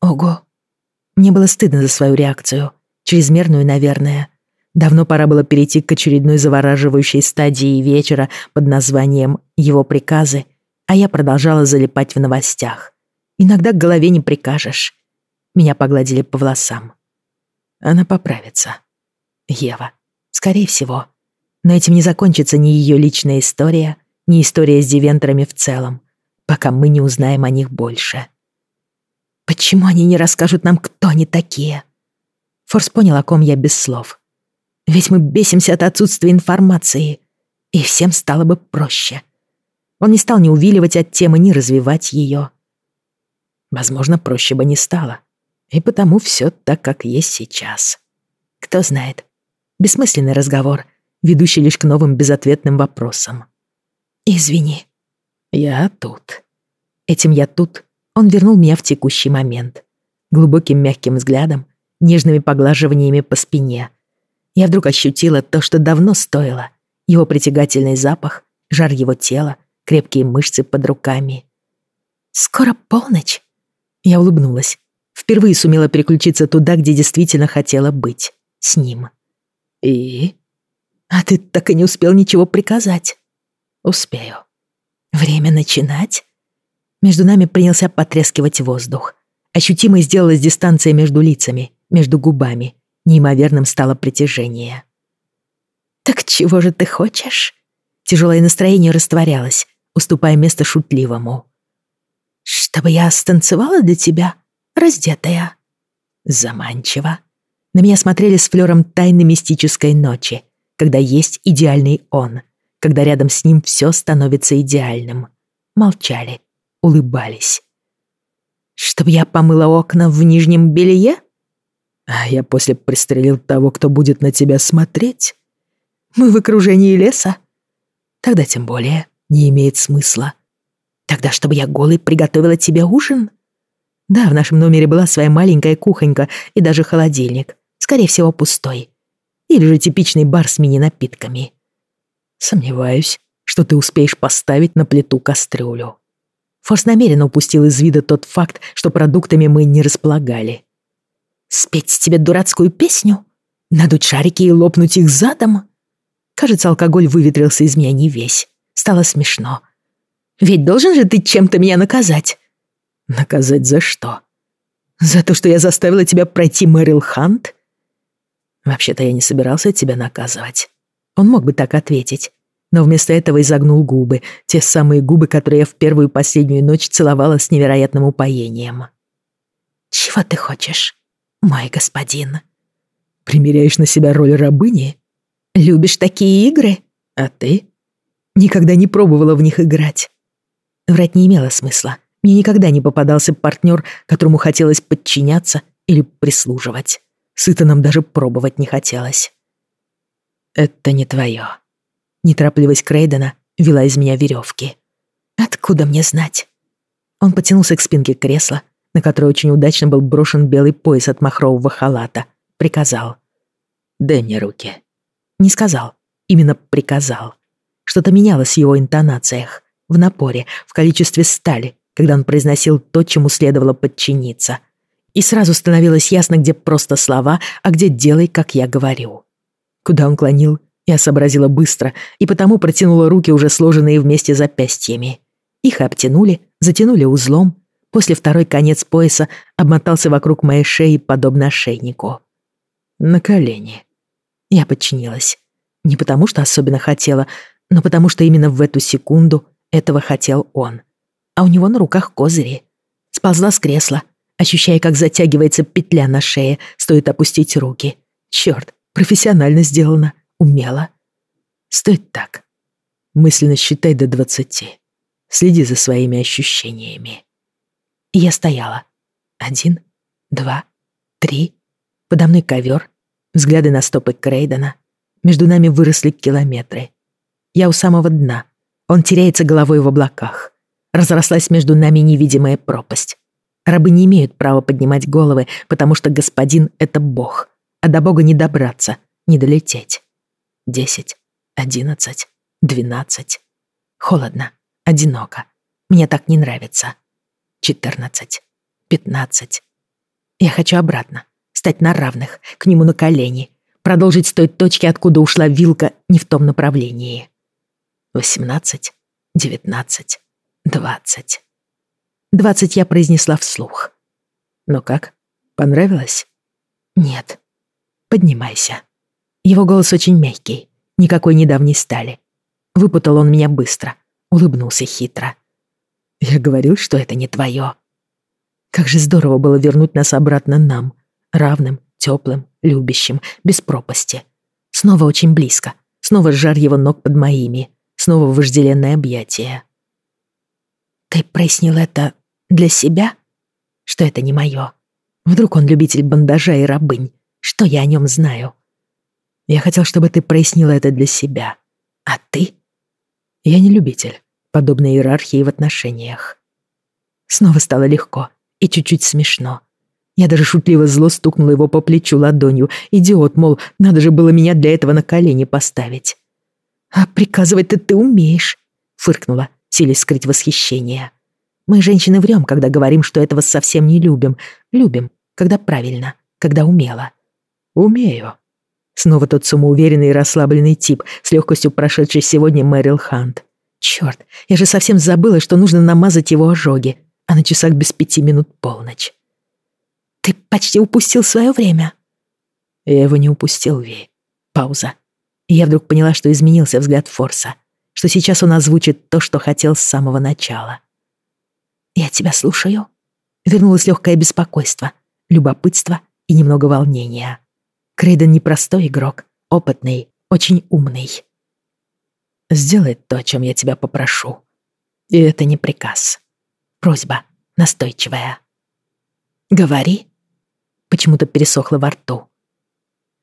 Ого. Мне было стыдно за свою реакцию, чрезмерную, наверное. Давно пора было перейти к очередной завораживающей стадии вечера под названием «Его приказы», а я продолжала залипать в новостях. Иногда к голове не прикажешь. Меня погладили по волосам. Она поправится. Ева. Скорее всего. Но этим не закончится ни ее личная история, ни история с дивентерами в целом, пока мы не узнаем о них больше. Почему они не расскажут нам, кто они такие? Форс понял, о ком я без слов. Ведь мы бесимся от отсутствия информации, и всем стало бы проще. Он не стал ни увиливать от темы, ни развивать ее. Возможно, проще бы не стало. И потому все так, как есть сейчас. Кто знает. Бессмысленный разговор, ведущий лишь к новым безответным вопросам. «Извини, я тут». Этим «я тут» Он вернул меня в текущий момент. Глубоким мягким взглядом, нежными поглаживаниями по спине. Я вдруг ощутила то, что давно стоило. Его притягательный запах, жар его тела, крепкие мышцы под руками. «Скоро полночь!» Я улыбнулась. Впервые сумела переключиться туда, где действительно хотела быть. С ним. «И?» «А ты так и не успел ничего приказать?» «Успею». «Время начинать?» Между нами принялся потрескивать воздух. Ощутимой сделалась дистанция между лицами, между губами. Неимоверным стало притяжение. «Так чего же ты хочешь?» Тяжелое настроение растворялось, уступая место шутливому. «Чтобы я станцевала для тебя, раздетая?» Заманчиво. На меня смотрели с флером тайны мистической ночи, когда есть идеальный он, когда рядом с ним все становится идеальным. Молчали, улыбались. «Чтоб я помыла окна в нижнем белье?» «А я после пристрелил того, кто будет на тебя смотреть?» «Мы в окружении леса?» «Тогда тем более не имеет смысла. Тогда, чтобы я голый приготовила тебе ужин?» «Да, в нашем номере была своя маленькая кухонька и даже холодильник, скорее всего, пустой. Или же типичный бар с мини-напитками. Сомневаюсь, что ты успеешь поставить на плиту кастрюлю». Форс намеренно упустил из вида тот факт, что продуктами мы не располагали. «Спеть тебе дурацкую песню? Надуть шарики и лопнуть их задом?» Кажется, алкоголь выветрился из меня не весь. Стало смешно. «Ведь должен же ты чем-то меня наказать?» «Наказать за что?» «За то, что я заставила тебя пройти Мэрил Хант?» «Вообще-то я не собирался тебя наказывать». Он мог бы так ответить, но вместо этого изогнул губы, те самые губы, которые я в первую и последнюю ночь целовала с невероятным упоением. «Чего ты хочешь, мой господин?» «Примеряешь на себя роль рабыни? Любишь такие игры? А ты?» «Никогда не пробовала в них играть». Врать не имело смысла. Мне никогда не попадался партнер, которому хотелось подчиняться или прислуживать. Сыто нам даже пробовать не хотелось. «Это не твое», Неторопливость Крейдена вела из меня веревки. Откуда мне знать? Он потянулся к спинке кресла, на которое очень удачно был брошен белый пояс от махрового халата. Приказал. «Дай мне руки». Не сказал, именно приказал. Что-то менялось в его интонациях, в напоре, в количестве стали, когда он произносил то, чему следовало подчиниться. И сразу становилось ясно, где просто слова, а где «делай, как я говорю». Куда он клонил, я сообразила быстро и потому протянула руки, уже сложенные вместе запястьями. Их обтянули, затянули узлом. После второй конец пояса обмотался вокруг моей шеи, подобно ошейнику. На колени. Я подчинилась. Не потому, что особенно хотела, но потому, что именно в эту секунду этого хотел он. А у него на руках козыри. Сползла с кресла, ощущая, как затягивается петля на шее, стоит опустить руки. Чёрт, профессионально сделано, умело. Стоит так. Мысленно считай до двадцати. Следи за своими ощущениями. И я стояла. Один, два, три. Подо мной ковер, взгляды на стопы Крейдена. Между нами выросли километры. Я у самого дна. Он теряется головой в облаках. Разрослась между нами невидимая пропасть. Рабы не имеют права поднимать головы, потому что господин — это бог. А до бога не добраться, не долететь. Десять, одиннадцать, двенадцать. Холодно, одиноко. Мне так не нравится. Четырнадцать, пятнадцать. Я хочу обратно, стать на равных, к нему на колени, продолжить с той точки, откуда ушла вилка, не в том направлении. Восемнадцать, девятнадцать, двадцать. Двадцать я произнесла вслух. «Ну как, понравилось?» «Нет. Поднимайся». Его голос очень мягкий, никакой недавней стали. Выпутал он меня быстро, улыбнулся хитро. «Я говорил, что это не твое». Как же здорово было вернуть нас обратно нам, равным, теплым, любящим, без пропасти. Снова очень близко, снова жар его ног под моими, снова вожделенное объятие. «Ты прояснил это для себя? Что это не мое? Вдруг он любитель бандажа и рабынь? Что я о нем знаю? Я хотел, чтобы ты прояснила это для себя. А ты? Я не любитель подобной иерархии в отношениях. Снова стало легко и чуть-чуть смешно. Я даже шутливо зло стукнула его по плечу ладонью. Идиот, мол, надо же было меня для этого на колени поставить. «А приказывать-то ты умеешь», — фыркнула, силясь скрыть восхищение. Мы, женщины, врем, когда говорим, что этого совсем не любим. Любим, когда правильно, когда умело. Умею. Снова тот самоуверенный и расслабленный тип, с легкостью прошедший сегодня Мэрил Хант. Черт, я же совсем забыла, что нужно намазать его ожоги, а на часах без пяти минут полночь. Ты почти упустил свое время. Я его не упустил, Ви. Пауза. И я вдруг поняла, что изменился взгляд Форса, что сейчас он озвучит то, что хотел с самого начала. «Я тебя слушаю». Вернулось легкое беспокойство, любопытство и немного волнения. Крейден непростой игрок, опытный, очень умный. «Сделай то, о чем я тебя попрошу. И это не приказ. Просьба, настойчивая». «Говори». Почему-то пересохло во рту.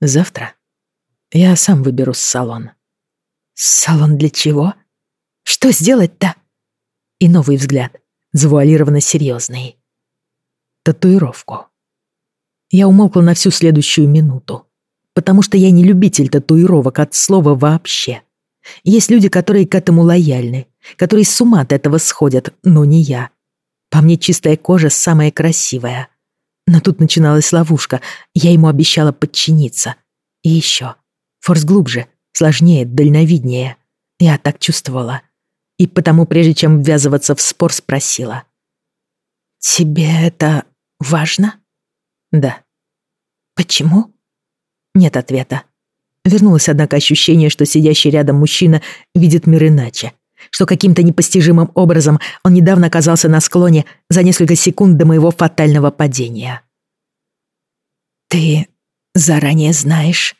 «Завтра я сам выберу салон». «Салон для чего? Что сделать-то?» И новый взгляд, завуалированно серьезный. Татуировку. Я умолкла на всю следующую минуту, потому что я не любитель татуировок от слова вообще. Есть люди, которые к этому лояльны, которые с ума от этого сходят, но не я. По мне чистая кожа самая красивая. Но тут начиналась ловушка, я ему обещала подчиниться. И еще. Форс глубже, сложнее, дальновиднее. Я так чувствовала и потому, прежде чем ввязываться в спор, спросила. «Тебе это важно?» «Да». «Почему?» Нет ответа. Вернулось, однако, ощущение, что сидящий рядом мужчина видит мир иначе, что каким-то непостижимым образом он недавно оказался на склоне за несколько секунд до моего фатального падения. «Ты заранее знаешь?»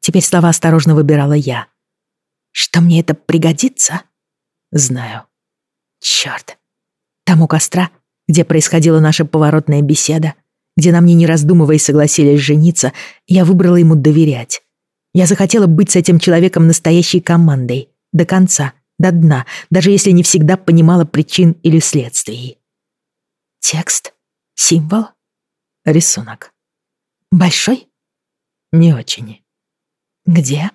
Теперь слова осторожно выбирала я. «Что мне это пригодится?» Знаю. Чёрт. Там у костра, где происходила наша поворотная беседа, где на мне не раздумывая согласились жениться, я выбрала ему доверять. Я захотела быть с этим человеком настоящей командой. До конца, до дна, даже если не всегда понимала причин или следствий. Текст? Символ? Рисунок. Большой? Не очень. Где?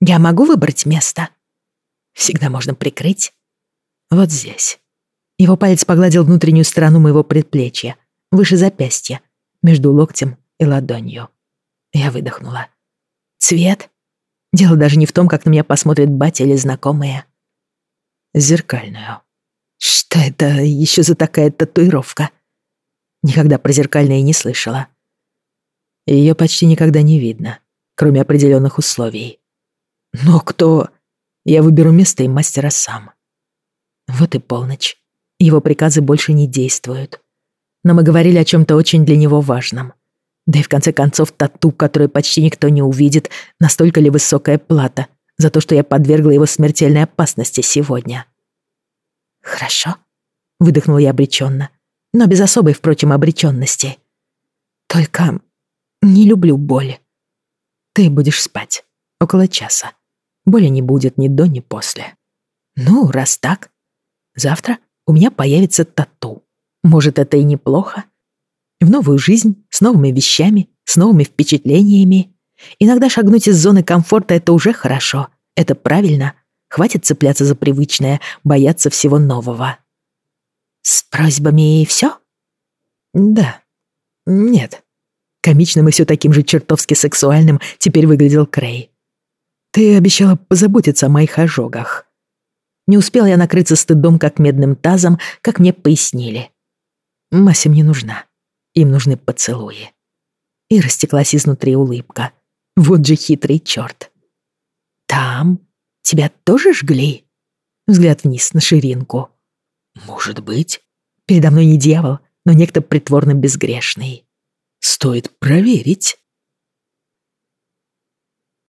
Я могу выбрать место? Всегда можно прикрыть. Вот здесь. Его палец погладил внутреннюю сторону моего предплечья, выше запястья, между локтем и ладонью. Я выдохнула. Цвет? Дело даже не в том, как на меня посмотрят батя или знакомые. Зеркальную. Что это еще за такая татуировка? Никогда про зеркальное не слышала. Ее почти никогда не видно, кроме определенных условий. Но кто... Я выберу место и мастера сам. Вот и полночь. Его приказы больше не действуют. Но мы говорили о чем-то очень для него важном. Да и в конце концов тату, которую почти никто не увидит, настолько ли высокая плата за то, что я подвергла его смертельной опасности сегодня. «Хорошо», — выдохнул я обреченно, но без особой, впрочем, обреченности. «Только не люблю боль. Ты будешь спать около часа. Боли не будет ни до, ни после. Ну, раз так, завтра у меня появится тату. Может, это и неплохо? В новую жизнь, с новыми вещами, с новыми впечатлениями. Иногда шагнуть из зоны комфорта — это уже хорошо. Это правильно. Хватит цепляться за привычное, бояться всего нового. С просьбами и все? Да. Нет. Комичным и все таким же чертовски сексуальным теперь выглядел Крей. Ты обещала позаботиться о моих ожогах. Не успел я накрыться стыдом, как медным тазом, как мне пояснили. Массе мне нужна. Им нужны поцелуи. И растеклась изнутри улыбка. Вот же хитрый черт. Там тебя тоже жгли? Взгляд вниз на ширинку. Может быть. Передо мной не дьявол, но некто притворно безгрешный. Стоит проверить.